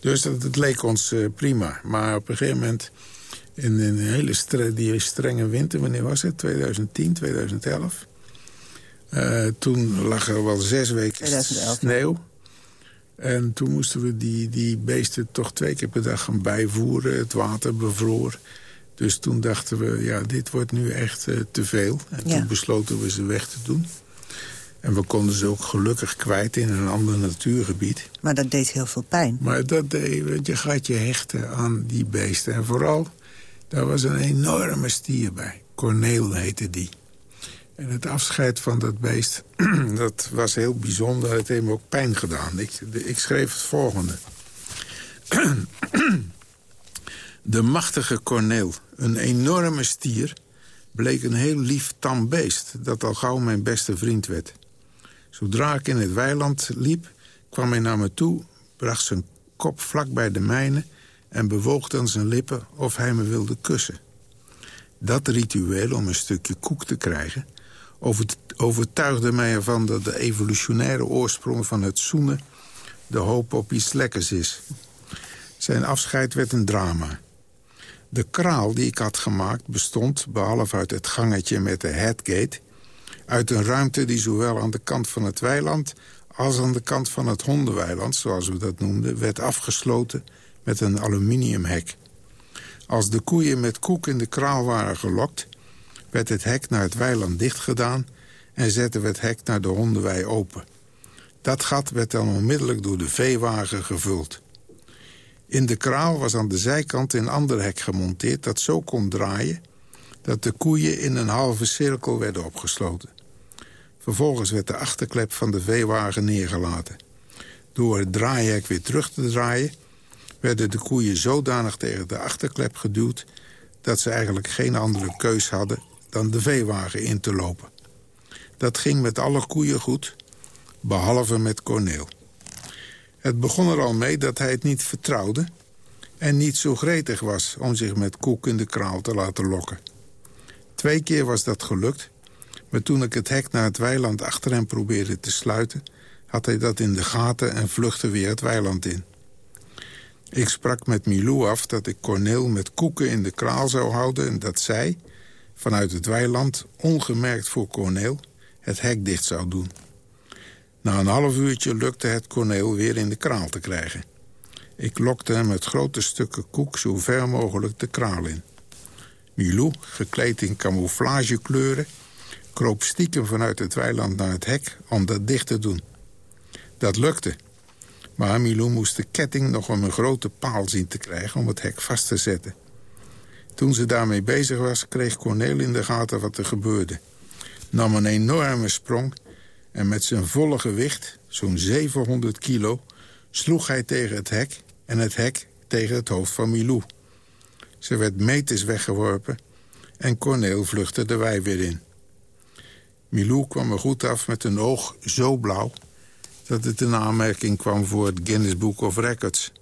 Dus dat, leek ons prima. Maar op een gegeven moment, in, een hele strenge winter... wanneer was het? 2010, 2011... Uh, toen lag er wel zes weken 2011. sneeuw. En toen moesten we die, die beesten toch twee keer per dag gaan bijvoeren. Het water bevroor. Dus toen dachten we, ja, dit wordt nu echt uh, te veel. En ja. toen besloten we ze weg te doen. En we konden ze ook gelukkig kwijt in een ander natuurgebied.
Maar dat deed heel veel pijn.
Maar dat deed, je gaat je hechten aan die beesten. En vooral, daar was een enorme stier bij. Corneel heette die. En het afscheid van dat beest, dat was heel bijzonder. Het heeft me ook pijn gedaan. Ik, ik schreef het volgende. De machtige Corneel, een enorme stier... bleek een heel lief tam beest... dat al gauw mijn beste vriend werd. Zodra ik in het weiland liep, kwam hij naar me toe... bracht zijn kop vlak bij de mijne... en bewoog dan zijn lippen of hij me wilde kussen. Dat ritueel om een stukje koek te krijgen overtuigde mij ervan dat de evolutionaire oorsprong van het zoenen... de hoop op iets lekkers is. Zijn afscheid werd een drama. De kraal die ik had gemaakt bestond, behalve uit het gangetje met de headgate... uit een ruimte die zowel aan de kant van het weiland... als aan de kant van het hondenweiland, zoals we dat noemden... werd afgesloten met een aluminiumhek. Als de koeien met koek in de kraal waren gelokt werd het hek naar het weiland dichtgedaan... en zetten we het hek naar de hondenwei open. Dat gat werd dan onmiddellijk door de veewagen gevuld. In de kraal was aan de zijkant een ander hek gemonteerd... dat zo kon draaien dat de koeien in een halve cirkel werden opgesloten. Vervolgens werd de achterklep van de veewagen neergelaten. Door het draaihek weer terug te draaien... werden de koeien zodanig tegen de achterklep geduwd... dat ze eigenlijk geen andere keus hadden dan de veewagen in te lopen. Dat ging met alle koeien goed, behalve met Corneel. Het begon er al mee dat hij het niet vertrouwde... en niet zo gretig was om zich met koek in de kraal te laten lokken. Twee keer was dat gelukt, maar toen ik het hek naar het weiland achter hem probeerde te sluiten... had hij dat in de gaten en vluchtte weer het weiland in. Ik sprak met Milou af dat ik Corneel met koeken in de kraal zou houden... en dat zij, vanuit het weiland, ongemerkt voor Corneel, het hek dicht zou doen. Na een half uurtje lukte het Corneel weer in de kraal te krijgen. Ik lokte hem met grote stukken koek zo ver mogelijk de kraal in. Milou, gekleed in camouflagekleuren, kroop stiekem vanuit het weiland naar het hek om dat dicht te doen. Dat lukte, maar Milou moest de ketting nog om een grote paal zien te krijgen om het hek vast te zetten. Toen ze daarmee bezig was, kreeg Cornel in de gaten wat er gebeurde. Nam een enorme sprong en met zijn volle gewicht, zo'n 700 kilo... sloeg hij tegen het hek en het hek tegen het hoofd van Milou. Ze werd meters weggeworpen en Corneel vluchtte de wei weer in. Milou kwam er goed af met een oog zo blauw... dat het in aanmerking kwam voor het Guinness Book of Records...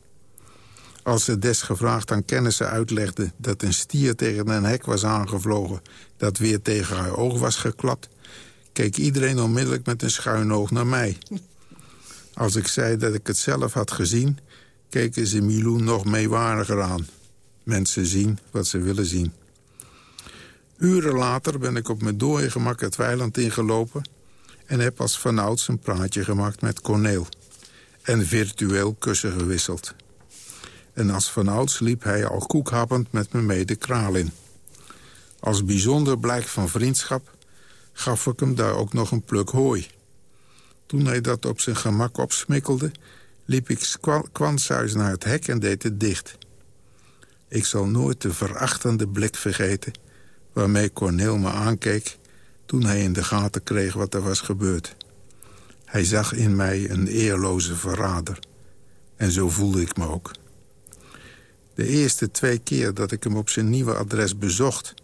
Als ze desgevraagd aan kennissen uitlegde dat een stier tegen een hek was aangevlogen... dat weer tegen haar oog was geklapt... keek iedereen onmiddellijk met een schuin oog naar mij. Als ik zei dat ik het zelf had gezien... keken ze Milou nog meewariger aan. Mensen zien wat ze willen zien. Uren later ben ik op mijn dode gemak het weiland ingelopen... en heb als vanouds een praatje gemaakt met Corneel. En virtueel kussen gewisseld. En als vanouds liep hij al koekhappend met me mee de kraal in. Als bijzonder blijk van vriendschap gaf ik hem daar ook nog een pluk hooi. Toen hij dat op zijn gemak opsmikkelde... liep ik kwanshuis naar het hek en deed het dicht. Ik zal nooit de verachtende blik vergeten... waarmee Corneel me aankeek toen hij in de gaten kreeg wat er was gebeurd. Hij zag in mij een eerloze verrader. En zo voelde ik me ook. De eerste twee keer dat ik hem op zijn nieuwe adres bezocht...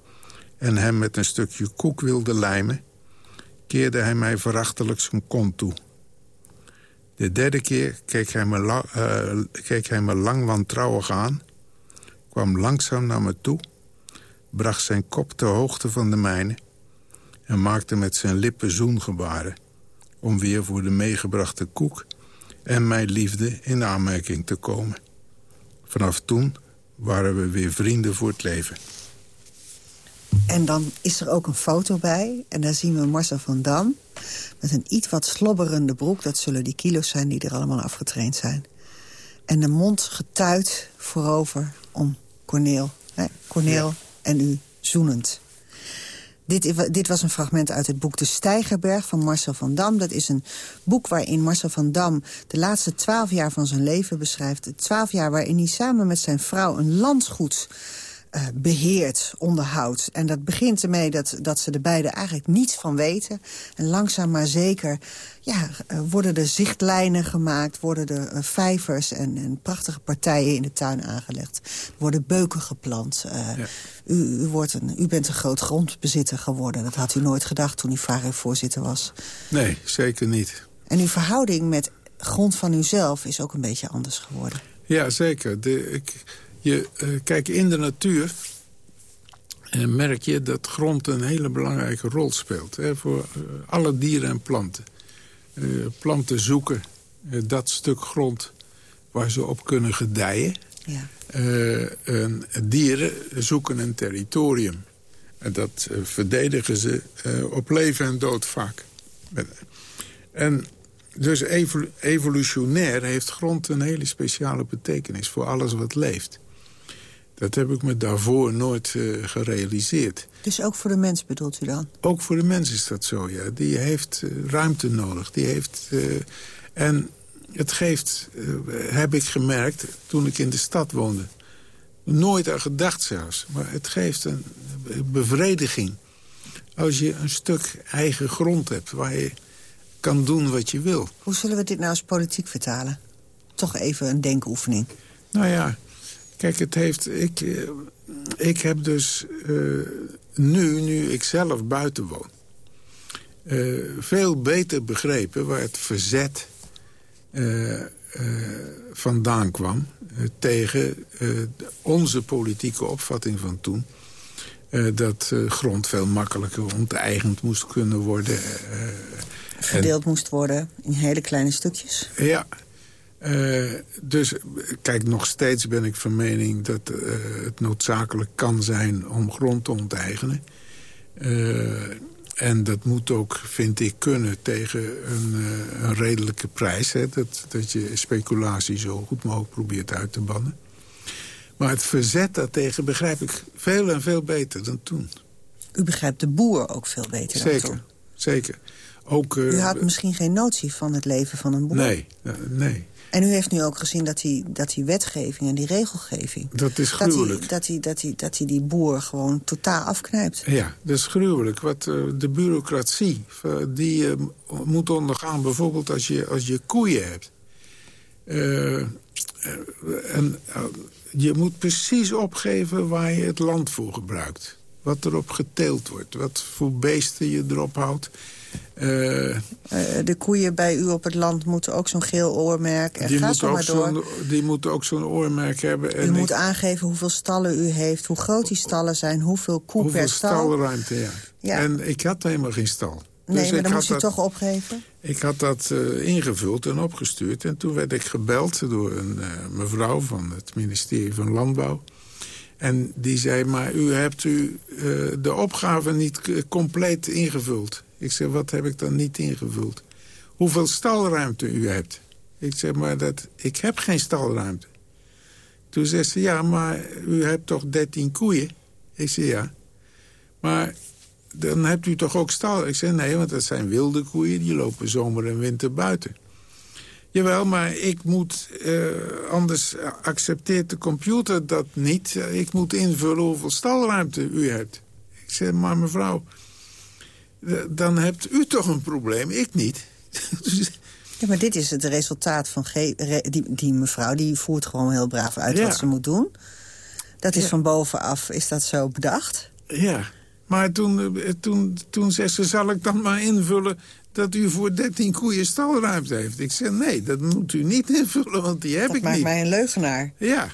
en hem met een stukje koek wilde lijmen... keerde hij mij verachtelijk zijn kont toe. De derde keer keek hij me, uh, keek hij me lang wantrouwig aan... kwam langzaam naar me toe... bracht zijn kop ter hoogte van de mijne... en maakte met zijn lippen zoengebaren... om weer voor de meegebrachte koek en mijn liefde in aanmerking te komen. Vanaf toen waren we weer vrienden voor het leven.
En dan is er ook een foto bij. En daar zien we Marcel van Dam met een iets wat slobberende broek. Dat zullen die kilo's zijn die er allemaal afgetraind zijn. En de mond getuit voorover om Corneel. Hè? Corneel en u zoenend. Dit, dit, was een fragment uit het boek De Steigerberg van Marcel van Dam. Dat is een boek waarin Marcel van Dam de laatste twaalf jaar van zijn leven beschrijft. Twaalf jaar waarin hij samen met zijn vrouw een landgoed uh, beheert, onderhoudt. En dat begint ermee dat, dat ze er beide eigenlijk niets van weten. En langzaam maar zeker ja, uh, worden er zichtlijnen gemaakt... worden er uh, vijvers en, en, prachtige partijen in de tuin aangelegd. Er worden beuken geplant. Ja. U, u, wordt een, u bent een groot grondbezitter geworden. Dat had u nooit gedacht toen u VARE-voorzitter was.
Nee, zeker niet.
En uw verhouding met grond van uzelf is ook een beetje anders geworden.
Ja, zeker. De, ik je, uh, kijk, in de natuur uh, merk je dat grond een hele belangrijke rol speelt. Hè, voor uh, alle dieren en planten. planten zoeken dat stuk grond waar ze op kunnen gedijen. Ja. dieren zoeken een territorium. En dat verdedigen ze op leven en dood vaak. En dus evolutionair heeft grond een hele speciale betekenis... voor alles wat leeft. Dat heb ik me daarvoor nooit uh, gerealiseerd.
Dus ook voor de mens bedoelt u dan?
Ook voor de mens is dat zo, ja. Die heeft uh, ruimte nodig. Die heeft, uh, en het geeft, heb ik gemerkt, toen ik in de stad woonde... nooit aan gedacht zelfs, maar het geeft een bevrediging... als je een stuk eigen grond hebt waar je kan doen wat je wil.
Hoe zullen we dit nou als politiek vertalen? Toch even een denkoefening.
Nou ja, Kijk, het heeft... Ik, eh, ik heb dus uh, nu, nu ik zelf buiten woon... Uh, veel beter begrepen waar het verzet uh, vandaan kwam... tegen onze politieke opvatting van toen... dat grond veel makkelijker onteigend moest kunnen worden.
Verdeeld en, moest worden in hele kleine stukjes?
Ja, uh, dus kijk, nog steeds ben ik van mening dat uh, het noodzakelijk kan zijn om grond te onteigenen. Uh, en dat moet ook, vind ik, kunnen tegen een, een redelijke prijs. Hè? Dat, dat je speculatie zo goed mogelijk probeert uit te bannen. Maar het verzet daartegen begrijp ik veel en veel beter dan toen.
U begrijpt de boer ook veel beter
zeker,
dan toen?
Zeker, Ook,
U had misschien geen notie van het leven van een boer?
Nee, nee.
En u heeft nu ook gezien dat die, dat die wetgeving en die regelgeving...
Dat is gruwelijk.
Dat hij, dat hij, dat hij, die boer gewoon totaal afknijpt.
Ja, dat is gruwelijk. Wat, uh, de bureaucratie uh, die uh, moet ondergaan, bijvoorbeeld als je, als je koeien hebt. en je moet precies opgeven waar je het land voor gebruikt. Wat erop geteeld wordt, wat voor beesten je erop houdt.
Uh, de koeien bij u op het land moeten ook zo'n geel oormerk. En die, moeten maar door.
die moeten ook zo'n oormerk hebben.
En u moet aangeven hoeveel stallen u heeft, hoe groot die stallen zijn... hoeveel koe
hoeveel
per stal.
stalruimte, ja. ja. En ik had helemaal geen stal.
Nee,
Dus
maar dan moest u
dat-
toch opgeven?
Ik had dat eh, ingevuld en opgestuurd. En toen werd ik gebeld door een eh, mevrouw van het ministerie van Landbouw. En die zei, maar u hebt u eh, de opgave niet compleet ingevuld. Ik zei, wat heb ik dan niet ingevuld? Hoeveel stalruimte u hebt? Ik zeg, maar dat, ik heb geen stalruimte. Toen zei ze, ja, maar u hebt toch 13 koeien? Ik zei, ja. Maar dan hebt u toch ook stal? Ik zei, nee, want dat zijn wilde koeien. Die lopen zomer en winter buiten. Jawel, maar ik moet... eh, anders accepteert de computer dat niet. Ik moet invullen hoeveel stalruimte u hebt. Ik zei, maar mevrouw... eh, dan hebt u toch een probleem, ik niet.
Ja, maar dit is het resultaat van... Re- die, die mevrouw die voert gewoon heel braaf uit
Ja.
wat ze moet doen. Dat is
Ja.
van bovenaf, is dat zo bedacht?
Ja, maar toen, eh, toen, toen zei ze, zal ik dan maar invullen... dat u voor 13 koeien stalruimte heeft? Ik zei, nee, dat moet u niet invullen, want die heb
dat
ik
maakt
niet.
mij een leugenaar.
Ja.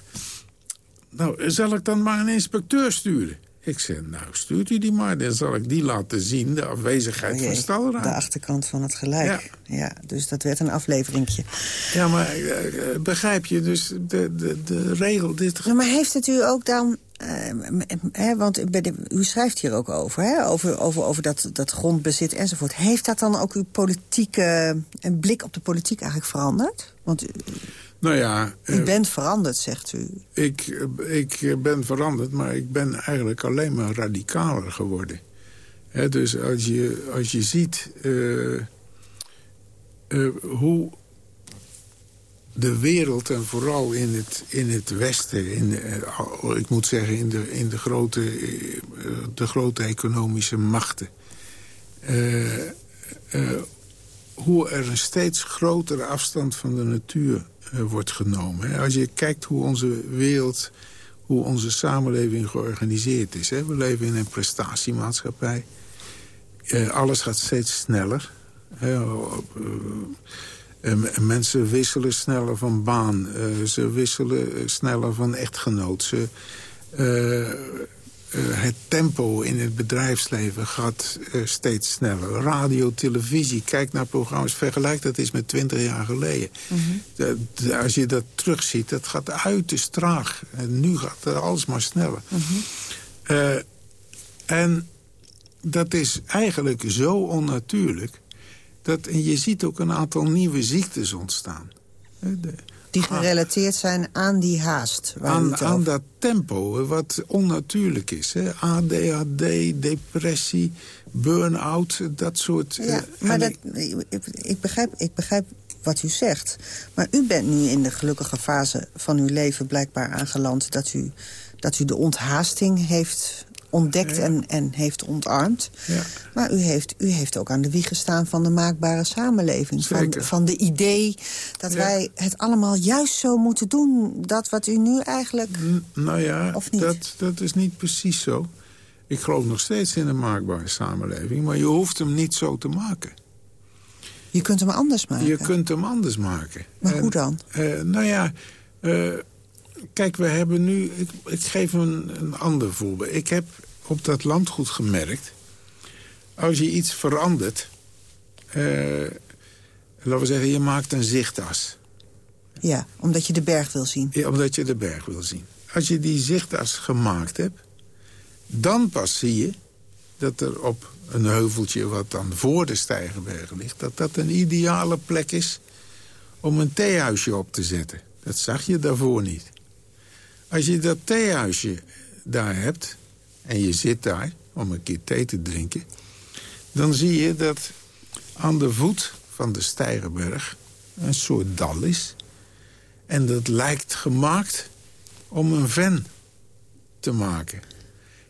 Nou, zal ik dan maar een inspecteur sturen? Ik zei, nou, stuurt u die maar. Dan zal ik die laten zien, de afwezigheid
Oh
van stalruimte.
de achterkant van het gelijk. Ja. dus dat werd een afleveringje.
Ja, maar eh, eh, begrijp je, dus de, de, de regel... Dit...
Maar heeft het u ook dan... eh, want bij de- u schrijft hier ook over, hè, over, over, over dat, dat grondbezit enzovoort. Heeft dat dan ook uw politieke een blik op de politiek eigenlijk veranderd? Want
Nou ja,
u
eh,
bent veranderd, zegt u.
ik, ik ben veranderd, maar ik ben eigenlijk alleen maar radicaler geworden. Dus als je, als je ziet eh, eh, hoe de wereld en vooral in het, in het Westen... In, ik moet zeggen in de, in de, grote, de grote economische machten... hoe er een steeds grotere afstand van de natuur wordt genomen. Als je kijkt hoe onze wereld, hoe onze samenleving georganiseerd is. Hè. We leven in een prestatiemaatschappij. Eh, alles gaat steeds sneller. Eh, eh, mensen wisselen sneller van baan. Eh, ze wisselen eh, sneller van echtgenoot. Ze, eh, het tempo in het bedrijfsleven gaat eh, steeds sneller. Radio, televisie, kijk naar programma's, vergelijk dat eens met twintig jaar geleden. Dat- als je dat terugziet, dat gaat uiterst traag. En nu gaat het alles maar sneller. Eh, en dat is eigenlijk zo onnatuurlijk... Dat, en je ziet ook een aantal nieuwe ziektes ontstaan. De-
Die gerelateerd zijn aan die haast.
Aan, aan dat tempo, wat onnatuurlijk is. Hè? ADHD, depressie, burn-out, dat soort... eh,
Ja, maar
en
dat,
ik-
ik, ik, begrijp, ik begrijp wat u zegt. Maar u bent nu in de gelukkige fase van uw leven blijkbaar aangeland... dat u, dat u de onthaasting heeft ontdekt en, en heeft ontarmd.
Ja.
Maar u heeft, u heeft ook aan de wieg gestaan van de maakbare samenleving. Van,
Zeker.
van de idee dat
Ja.
wij het allemaal juist zo moeten doen. Dat wat u nu eigenlijk...
N- nou ja,
Of niet?
Dat, dat is niet precies zo. Ik geloof nog steeds in een maakbare samenleving... maar je hoeft hem niet zo te maken.
Je kunt hem anders maken.
Je kunt hem anders maken.
Maar
En,
hoe dan?
eh, nou ja, eh, kijk, we hebben nu... Ik, ik geef een, een ander voorbeeld. Ik heb op dat landgoed gemerkt... als je iets verandert... eh, laten we zeggen, je maakt een zichtas.
Ja, omdat je de berg wil zien.
Ja, omdat je de berg wil zien. Als je die zichtas gemaakt hebt... dan pas zie je dat er op een heuveltje... wat dan voor de Steigerberg ligt... dat dat een ideale plek is om een theehuisje op te zetten. Dat zag je daarvoor niet. Als je dat theehuisje daar hebt... en je zit daar om een keer thee te drinken... dan zie je dat aan de voet van de Steigerberg... een soort dal is... En dat lijkt gemaakt om een ven te maken.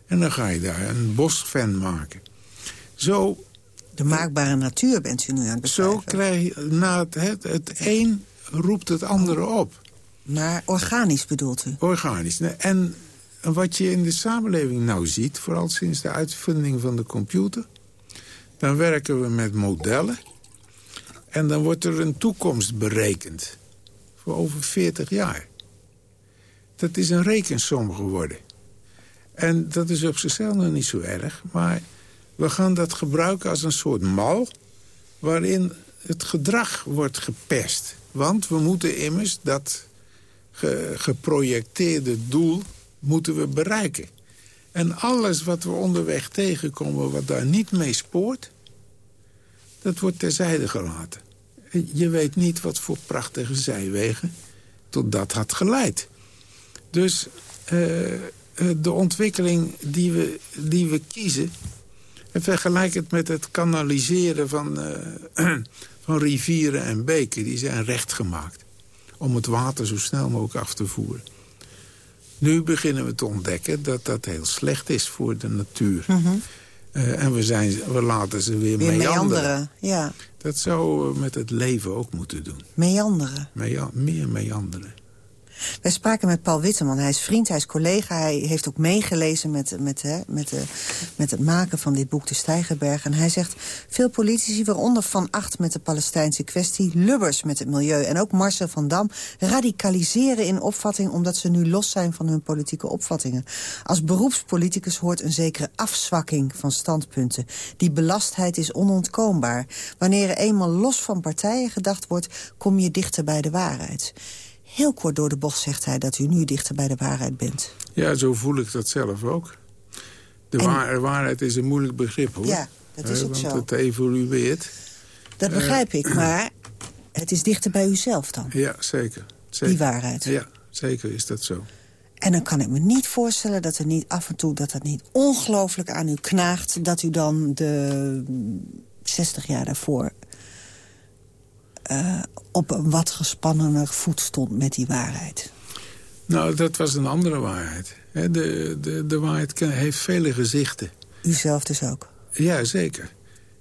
En dan ga je daar een bosven maken. Zo,
De maakbare natuur bent u nu aan het
zo
beschrijven.
krijg je na het, het, het een roept het andere op.
Maar organisch bedoelt u?
Organisch. En wat je in de samenleving nou ziet... vooral sinds de uitvinding van de computer... dan werken we met modellen... en dan wordt er een toekomst berekend... voor over 40 jaar. Dat is een rekensom geworden. En dat is op zichzelf nog niet zo erg. Maar We gaan dat gebruiken als een soort mal... waarin het gedrag wordt gepest. Want we moeten immers dat geprojecteerde doel moeten we bereiken. En alles wat we onderweg tegenkomen wat daar niet mee spoort... dat wordt terzijde gelaten. Je weet niet wat voor prachtige zijwegen tot dat had geleid. Dus uh, de ontwikkeling die we, die we kiezen... en vergelijk het met het kanaliseren van, uh, van rivieren en beken. Die zijn rechtgemaakt om het water zo snel mogelijk af te voeren. Nu beginnen we te ontdekken dat dat heel slecht is voor de natuur. Mm -hmm. uh, en we, zijn, we laten ze weer, weer meanderen. meanderen.
Ja.
Dat zou we met het leven ook moeten doen.
Meanderen?
Mea meer meanderen.
Wij spraken met Paul Witteman. Hij is vriend, hij is collega. Hij heeft ook meegelezen met, met, hè, met, de, met het maken van dit boek De Stijgerberg. En hij zegt, veel politici, waaronder Van Acht met de Palestijnse kwestie... Lubbers met het milieu en ook Marcel van Dam... radicaliseren in opvatting omdat ze nu los zijn van hun politieke opvattingen. Als beroepspoliticus hoort een zekere afzwakking van standpunten. Die belastheid is onontkoombaar. Wanneer er eenmaal los van partijen gedacht wordt... kom je dichter bij de waarheid heel kort door de bocht zegt hij dat u nu dichter bij de waarheid bent.
Ja, zo voel ik dat zelf ook. De waarheid is een moeilijk begrip, hoor.
Ja, dat is ook
want
zo.
Want het evolueert.
Dat begrijp ik, maar het is dichter bij uzelf dan.
Ja, zeker. zeker.
Die waarheid.
Ja, zeker is dat zo.
En dan kan ik me niet voorstellen dat er niet af en toe... dat het niet ongelooflijk aan u knaagt... dat u dan de 60 jaar daarvoor uh, op een wat gespannener voet stond met die waarheid?
Nou, dat was een andere waarheid. De, de, de waarheid heeft vele gezichten.
U zelf dus ook?
Ja, zeker.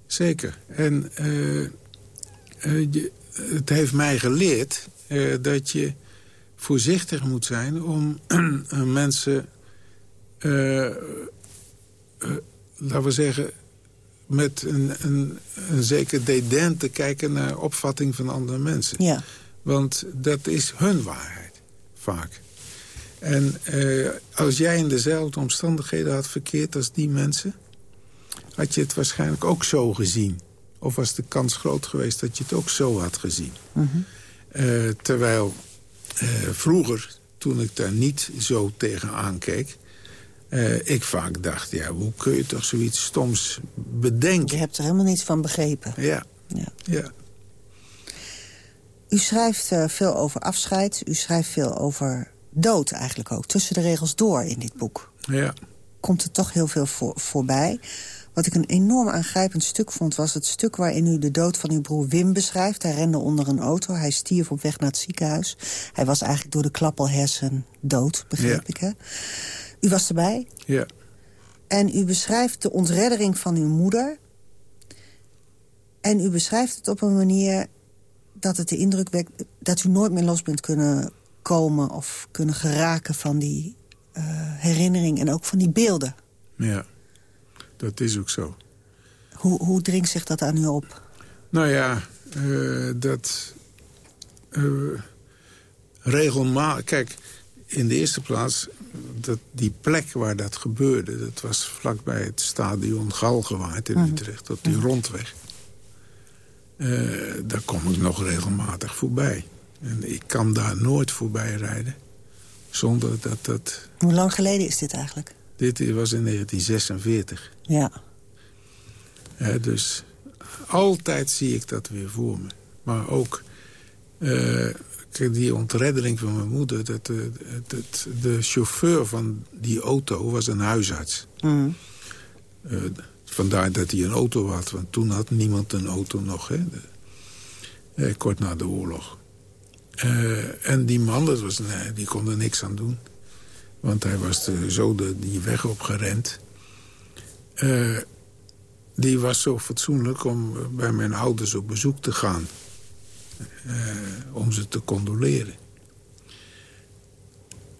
Zeker. En uh, uh, je, het heeft mij geleerd uh, dat je voorzichtig moet zijn... om mensen, laten we zeggen met een, een, een zeker dédain te kijken naar opvatting van andere mensen.
Ja.
Want dat is hun waarheid, vaak. En eh, als jij in dezelfde omstandigheden had verkeerd als die mensen... had je het waarschijnlijk ook zo gezien. Of was de kans groot geweest dat je het ook zo had gezien.
Mm -hmm.
uh, terwijl uh, vroeger, toen ik daar niet zo tegen aankeek... Uh, ik vaak dacht, ja, hoe kun je toch zoiets stoms bedenken?
Je hebt er helemaal niets van begrepen.
Ja.
ja.
ja.
U schrijft uh, veel over afscheid. U schrijft veel over dood eigenlijk ook. Tussen de regels door in dit boek.
Ja.
Komt er toch heel veel voor, voorbij. Wat ik een enorm aangrijpend stuk vond... was het stuk waarin u de dood van uw broer Wim beschrijft. Hij rende onder een auto. Hij stierf op weg naar het ziekenhuis. Hij was eigenlijk door de klappelhersen dood, begreep
ja.
ik, hè? U was erbij.
Ja.
En u beschrijft de ontreddering van uw moeder. En u beschrijft het op een manier dat het de indruk wekt... dat u nooit meer los bent kunnen komen of kunnen geraken van die uh, herinnering... en ook van die beelden.
Ja, dat is ook zo.
Hoe, hoe dringt zich dat aan u op?
Nou ja, uh, dat... Uh, regelmatig... Kijk, in de eerste plaats, dat, die plek waar dat gebeurde... dat was vlakbij het stadion Galgenwaard in Utrecht, op die rondweg. Uh, daar kom ik nog regelmatig voorbij. En ik kan daar nooit voorbij rijden. Zonder dat dat...
Hoe lang geleden is dit eigenlijk?
Dit was in 1946.
Ja.
Uh, dus altijd zie ik dat weer voor me. Maar ook... Uh, die ontreddering van mijn moeder... Dat de, dat de chauffeur van die auto was een huisarts.
Mm.
Uh, vandaar dat hij een auto had, want toen had niemand een auto nog. Hè, de, eh, kort na de oorlog. Uh, en die man, dat was, nee, die kon er niks aan doen. Want hij was de, zo de, die weg opgerend. Uh, die was zo fatsoenlijk om bij mijn ouders op bezoek te gaan. Uh, om ze te condoleren.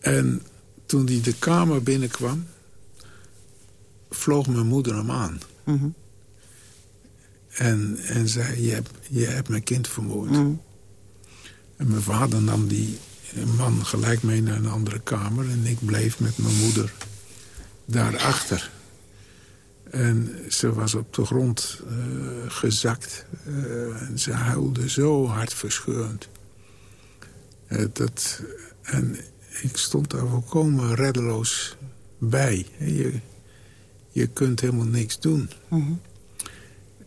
En toen hij de kamer binnenkwam... vloog mijn moeder hem aan.
Mm -hmm.
en, en zei, je hebt, je hebt mijn kind vermoord.
Mm -hmm.
En mijn vader nam die man gelijk mee naar een andere kamer... en ik bleef met mijn moeder daarachter. En ze was op de grond uh, gezakt. Uh, en ze huilde zo hartverscheurend. Uh, dat, en ik stond daar volkomen reddeloos bij. Je, je kunt helemaal niks doen. Mm -hmm.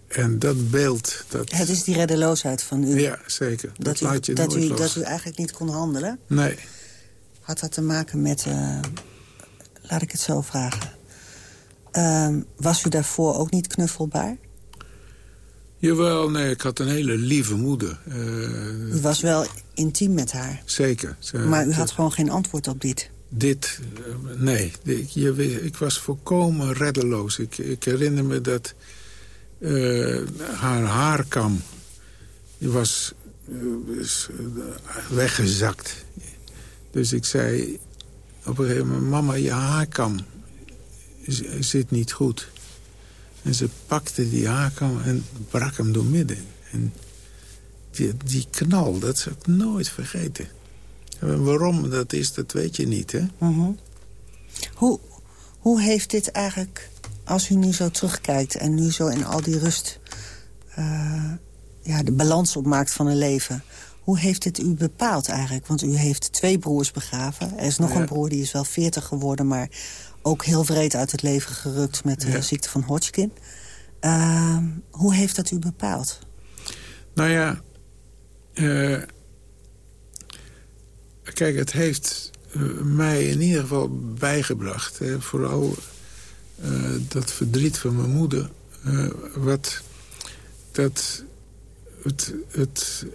En dat beeld... Dat...
Het is die reddeloosheid van u.
Ja, zeker. Dat,
dat
laat je
u, dat
nooit
u,
los.
Dat u eigenlijk niet kon handelen?
Nee.
Had dat te maken met... Uh, laat ik het zo vragen. Uh, was u daarvoor ook niet knuffelbaar?
Jawel, nee, ik had een hele lieve moeder. Uh,
u was wel intiem met haar?
Zeker. Ze,
maar u had gewoon geen antwoord op dit?
Dit, uh, nee. Ik, je, ik was volkomen reddeloos. Ik, ik herinner me dat uh, haar haarkam die was weggezakt. Dus ik zei op een gegeven moment... mama, je haarkam zit niet goed. En ze pakte die haarkam en brak hem door midden. En die, die knal, dat zou ik nooit vergeten. En waarom dat is, dat weet je niet, hè?
Mm -hmm. hoe, hoe heeft dit eigenlijk, als u nu zo terugkijkt... en nu zo in al die rust uh, ja, de balans opmaakt van een leven... hoe heeft dit u bepaald eigenlijk? Want u heeft twee broers begraven. Er is nog ja. een broer, die is wel veertig geworden... maar ook heel vreed uit het leven gerukt met de ja. ziekte van Hodgkin. Uh, hoe heeft dat u bepaald?
Nou ja, uh, kijk, het heeft uh, mij in ieder geval bijgebracht. Hè, vooral uh, dat verdriet van mijn moeder. wat dat het, het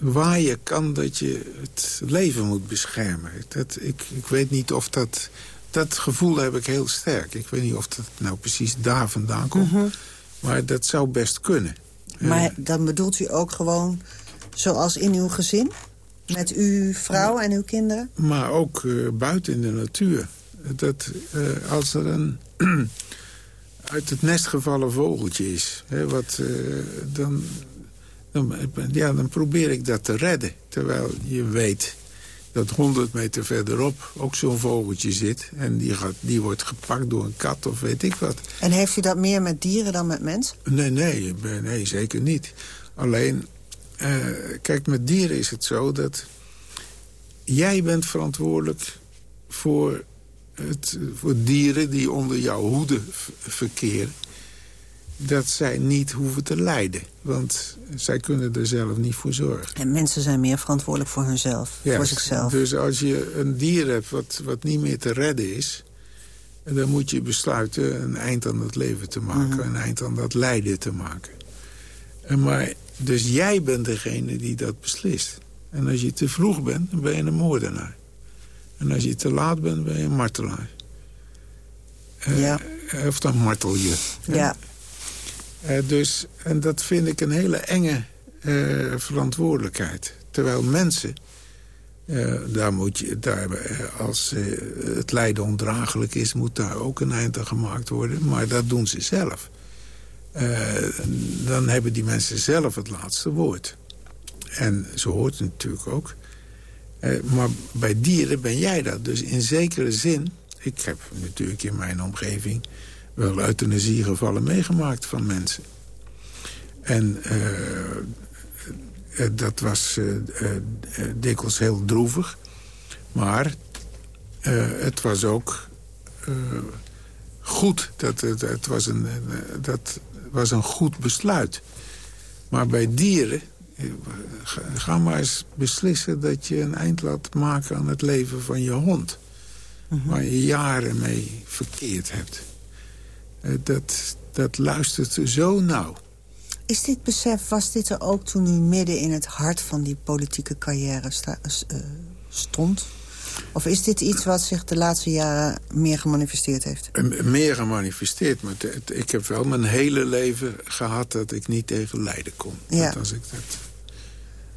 waar je kan dat je het leven moet beschermen. Dat, ik, ik weet niet of dat dat gevoel heb ik heel sterk. Ik weet niet of dat nou precies daar vandaan komt. Mm -hmm. Maar dat zou best kunnen.
Maar uh, dan bedoelt u ook gewoon zoals in uw gezin? Met uw vrouw en uw kinderen?
Maar ook uh, buiten in de natuur. Dat uh, als er een uit het nest gevallen vogeltje is... Hè, wat, dan, dan, ja, dan probeer ik dat te redden. Terwijl je weet dat 100 meter verderop ook zo'n vogeltje zit. En die, gaat, die wordt gepakt door een kat of weet ik wat.
En heeft u dat meer met dieren dan met mensen?
Nee, nee, nee zeker niet. Alleen, uh, kijk, met dieren is het zo dat... jij bent verantwoordelijk voor, het, voor dieren die onder jouw hoede verkeren dat zij niet hoeven te lijden. Want zij kunnen er zelf niet voor zorgen.
En mensen zijn meer verantwoordelijk voor hunzelf,
ja,
voor zichzelf.
Dus als je een dier hebt wat, wat niet meer te redden is... dan moet je besluiten een eind aan het leven te maken. Mm -hmm. Een eind aan dat lijden te maken. En maar, dus jij bent degene die dat beslist. En als je te vroeg bent, dan ben je een moordenaar. En als je te laat bent, ben je een martelaar.
Ja.
Uh, of dan martel je.
Ja.
Dus, en dat vind ik een hele enge uh, verantwoordelijkheid. Terwijl mensen, uh, daar moet je, daar, als het lijden ondraaglijk is... moet daar ook een eind aan gemaakt worden. Maar dat doen ze zelf. dan hebben die mensen zelf het laatste woord. En zo hoort het natuurlijk ook. maar bij dieren ben jij dat. Dus in zekere zin... Ik heb natuurlijk in mijn omgeving wel euthanasiegevallen meegemaakt van mensen. En uh, dat was uh, dikwijls heel droevig. Maar het was ook goed. Dat, het, het was een, dat was een goed besluit. Maar bij dieren... Ga maar eens beslissen dat je een eind laat maken aan het leven van je hond. -hmm. Waar je jaren mee verkeerd hebt. Dat, dat luistert zo nauw.
Is dit besef, was dit er ook toen u midden in het hart van die politieke carrière sta, uh, stond? Of is dit iets wat zich de laatste jaren meer gemanifesteerd heeft?
Meer gemanifesteerd, maar ik heb wel mijn hele leven gehad... dat ik niet tegen lijden kon.
Ja.
Dat als ik dat...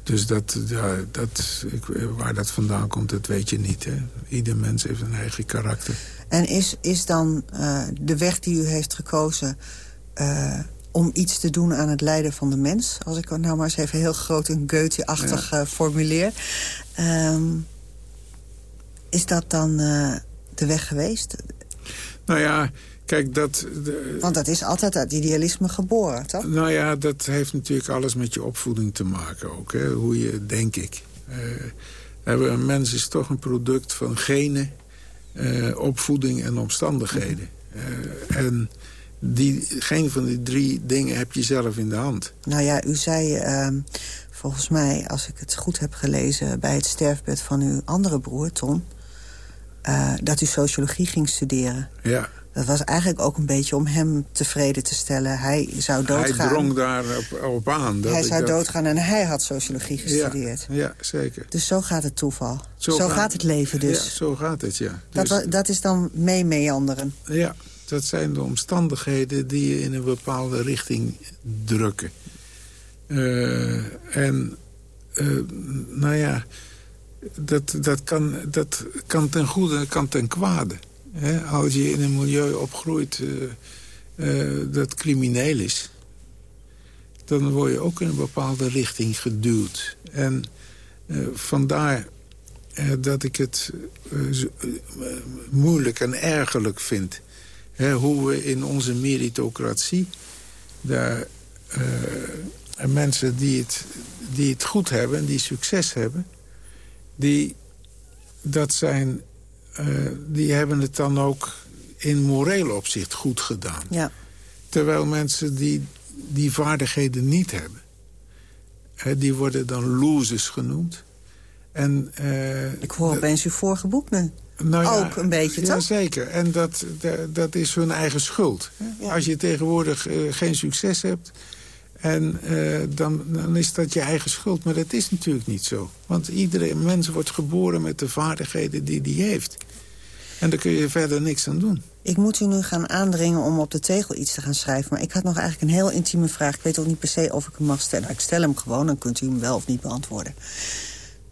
Dus dat, ja, dat, ik, waar dat vandaan komt, dat weet je niet. Hè? Ieder mens heeft een eigen karakter.
En is, is dan uh, de weg die u heeft gekozen... Uh, om iets te doen aan het lijden van de mens... als ik het nou maar eens even heel groot een Goethe-achtig ja. uh, formuleer... Um, is dat dan de weg geweest?
Nou ja, Kijk, dat...
Want dat is altijd uit idealisme geboren, toch?
Nou ja, dat heeft natuurlijk alles met je opvoeding te maken ook. Hè? Hoe je, denk ik... Uh, een mens is toch een product van genen, uh, opvoeding en omstandigheden. Uh, en die, geen van die drie dingen heb je zelf in de hand.
Nou ja, u zei ehm, volgens mij, als ik het goed heb gelezen... bij het sterfbed van uw andere broer, Ton... dat u sociologie ging studeren.
Ja.
Dat was eigenlijk ook een beetje om hem tevreden te stellen. Hij zou doodgaan.
Hij drong daar op, op aan.
Dat hij zou doodgaan en hij had sociologie gestudeerd.
Ja, ja, zeker.
Dus zo gaat het toeval. Zo, gaat, het leven dus.
Ja, zo gaat het, ja.
Dus, dat, dat is dan mee meanderen.
Ja, dat zijn de omstandigheden die je in een bepaalde richting drukken. Uh, en, uh, nou ja, dat, dat, kan, dat kan ten goede, kan ten kwade als je in een milieu opgroeit uh, uh, dat crimineel is... dan word je ook in een bepaalde richting geduwd. En uh, vandaar dat ik het moeilijk en ergerlijk vind... Hè, hoe we in onze meritocratie... daar mensen die het, die het goed hebben, die succes hebben... die dat zijn die hebben het dan ook in moreel opzicht goed gedaan.
Ja.
Terwijl mensen die die vaardigheden niet hebben... Hè, die worden dan losers genoemd. En, uh,
Ik hoor opeens uw vorige boek nu.
Nou ja,
ook een beetje, toch?
zeker. En dat, dat, dat is hun eigen schuld. Ja. Als je tegenwoordig uh, geen succes hebt... En uh, dan, dan is dat je eigen schuld. Maar dat is natuurlijk niet zo. Want iedere mens wordt geboren met de vaardigheden die hij heeft. En daar kun je verder niks aan doen.
Ik moet u nu gaan aandringen om op de tegel iets te gaan schrijven. Maar ik had nog eigenlijk een heel intieme vraag. Ik weet ook niet per se of ik hem mag stellen. Ik stel hem gewoon, dan kunt u hem wel of niet beantwoorden.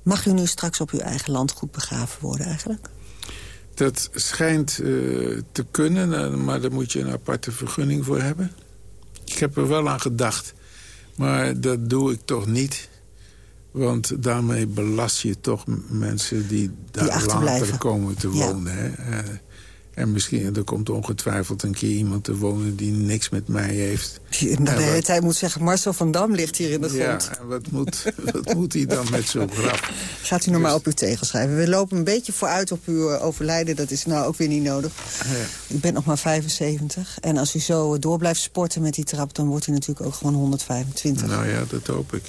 Mag u nu straks op uw eigen land goed begraven worden eigenlijk?
Dat schijnt uh, te kunnen, maar daar moet je een aparte vergunning voor hebben. Ik heb er wel aan gedacht. Maar dat doe ik toch niet. Want daarmee belast je toch mensen die daar later komen te wonen. Ja. Hè? En misschien, er komt ongetwijfeld een keer iemand te wonen die niks met mij heeft.
Die, de hele tijd moet zeggen, Marcel van Dam ligt hier in de grond.
Ja, wat moet, wat moet hij dan met zo'n grap?
Gaat u nog dus... maar op uw tegel schrijven. We lopen een beetje vooruit op uw overlijden. Dat is nou ook weer niet nodig. Ja. U bent nog maar 75. En als u zo door blijft sporten met die trap... dan wordt u natuurlijk ook gewoon 125.
Nou ja, dat hoop ik.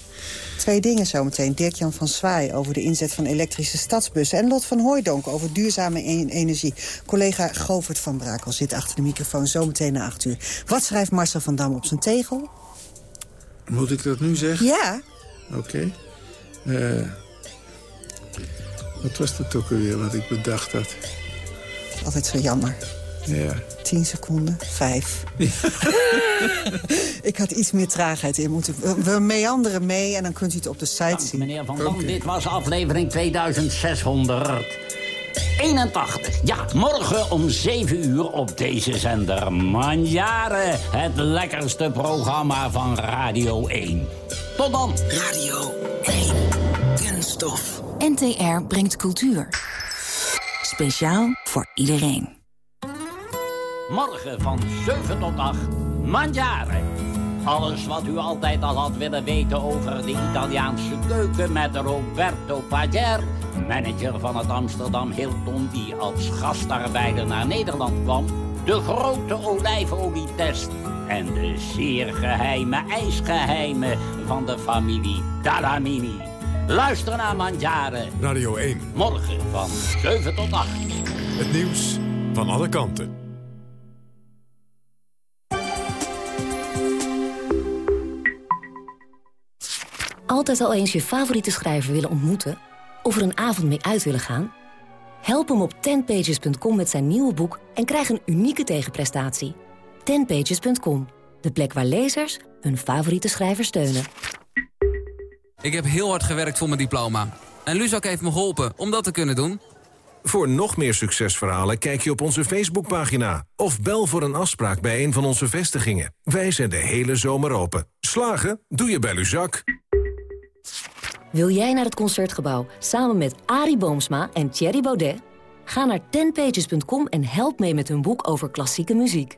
Twee dingen zometeen. Dirk-Jan van Zwaai over de inzet van elektrische stadsbussen... en Lot van Hooijdonk over duurzame energie. Collega Govert van Brakel zit achter de microfoon zometeen na acht uur. Wat schrijft Marcel van Dam op zijn tegel?
Moet ik dat nu zeggen?
Ja.
Oké. Okay. Uh, wat was dat ook alweer wat ik bedacht had?
Altijd zo jammer.
Ja.
10 seconden, 5. Ja. ik had iets meer traagheid in moeten. We meanderen mee en dan kunt u het op de site
Dank,
zien.
meneer Van Dam, okay. dit was aflevering 2681. Ja, morgen om 7 uur op deze zender. Manjare, het lekkerste programma van Radio 1. Tot dan.
Radio 1, kunststof.
NTR brengt cultuur. Speciaal voor iedereen.
Morgen van 7 tot 8, Mangiare. Alles wat u altijd al had willen weten over de Italiaanse keuken... met Roberto Pager, manager van het Amsterdam Hilton... die als gastarbeider naar Nederland kwam. De grote olijfolietest en de zeer geheime ijsgeheimen van de familie Dalamini. Luister naar Mangiare.
Radio 1.
Morgen van 7 tot 8.
Het nieuws van alle kanten.
Altijd al eens je favoriete schrijver willen ontmoeten? Of er een avond mee uit willen gaan? Help hem op 10pages.com met zijn nieuwe boek en krijg een unieke tegenprestatie. 10pages.com, de plek waar lezers hun favoriete schrijver steunen.
Ik heb heel hard gewerkt voor mijn diploma. En Luzak heeft me geholpen om dat te kunnen doen.
Voor nog meer succesverhalen kijk je op onze Facebookpagina... of bel voor een afspraak bij een van onze vestigingen. Wij zijn de hele zomer open. Slagen? Doe je bij Luzak.
Wil jij naar het Concertgebouw samen met Arie Boomsma en Thierry Baudet? Ga naar 10pages.com en help mee met hun boek over klassieke muziek.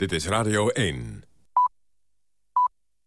Dit is Radio 1.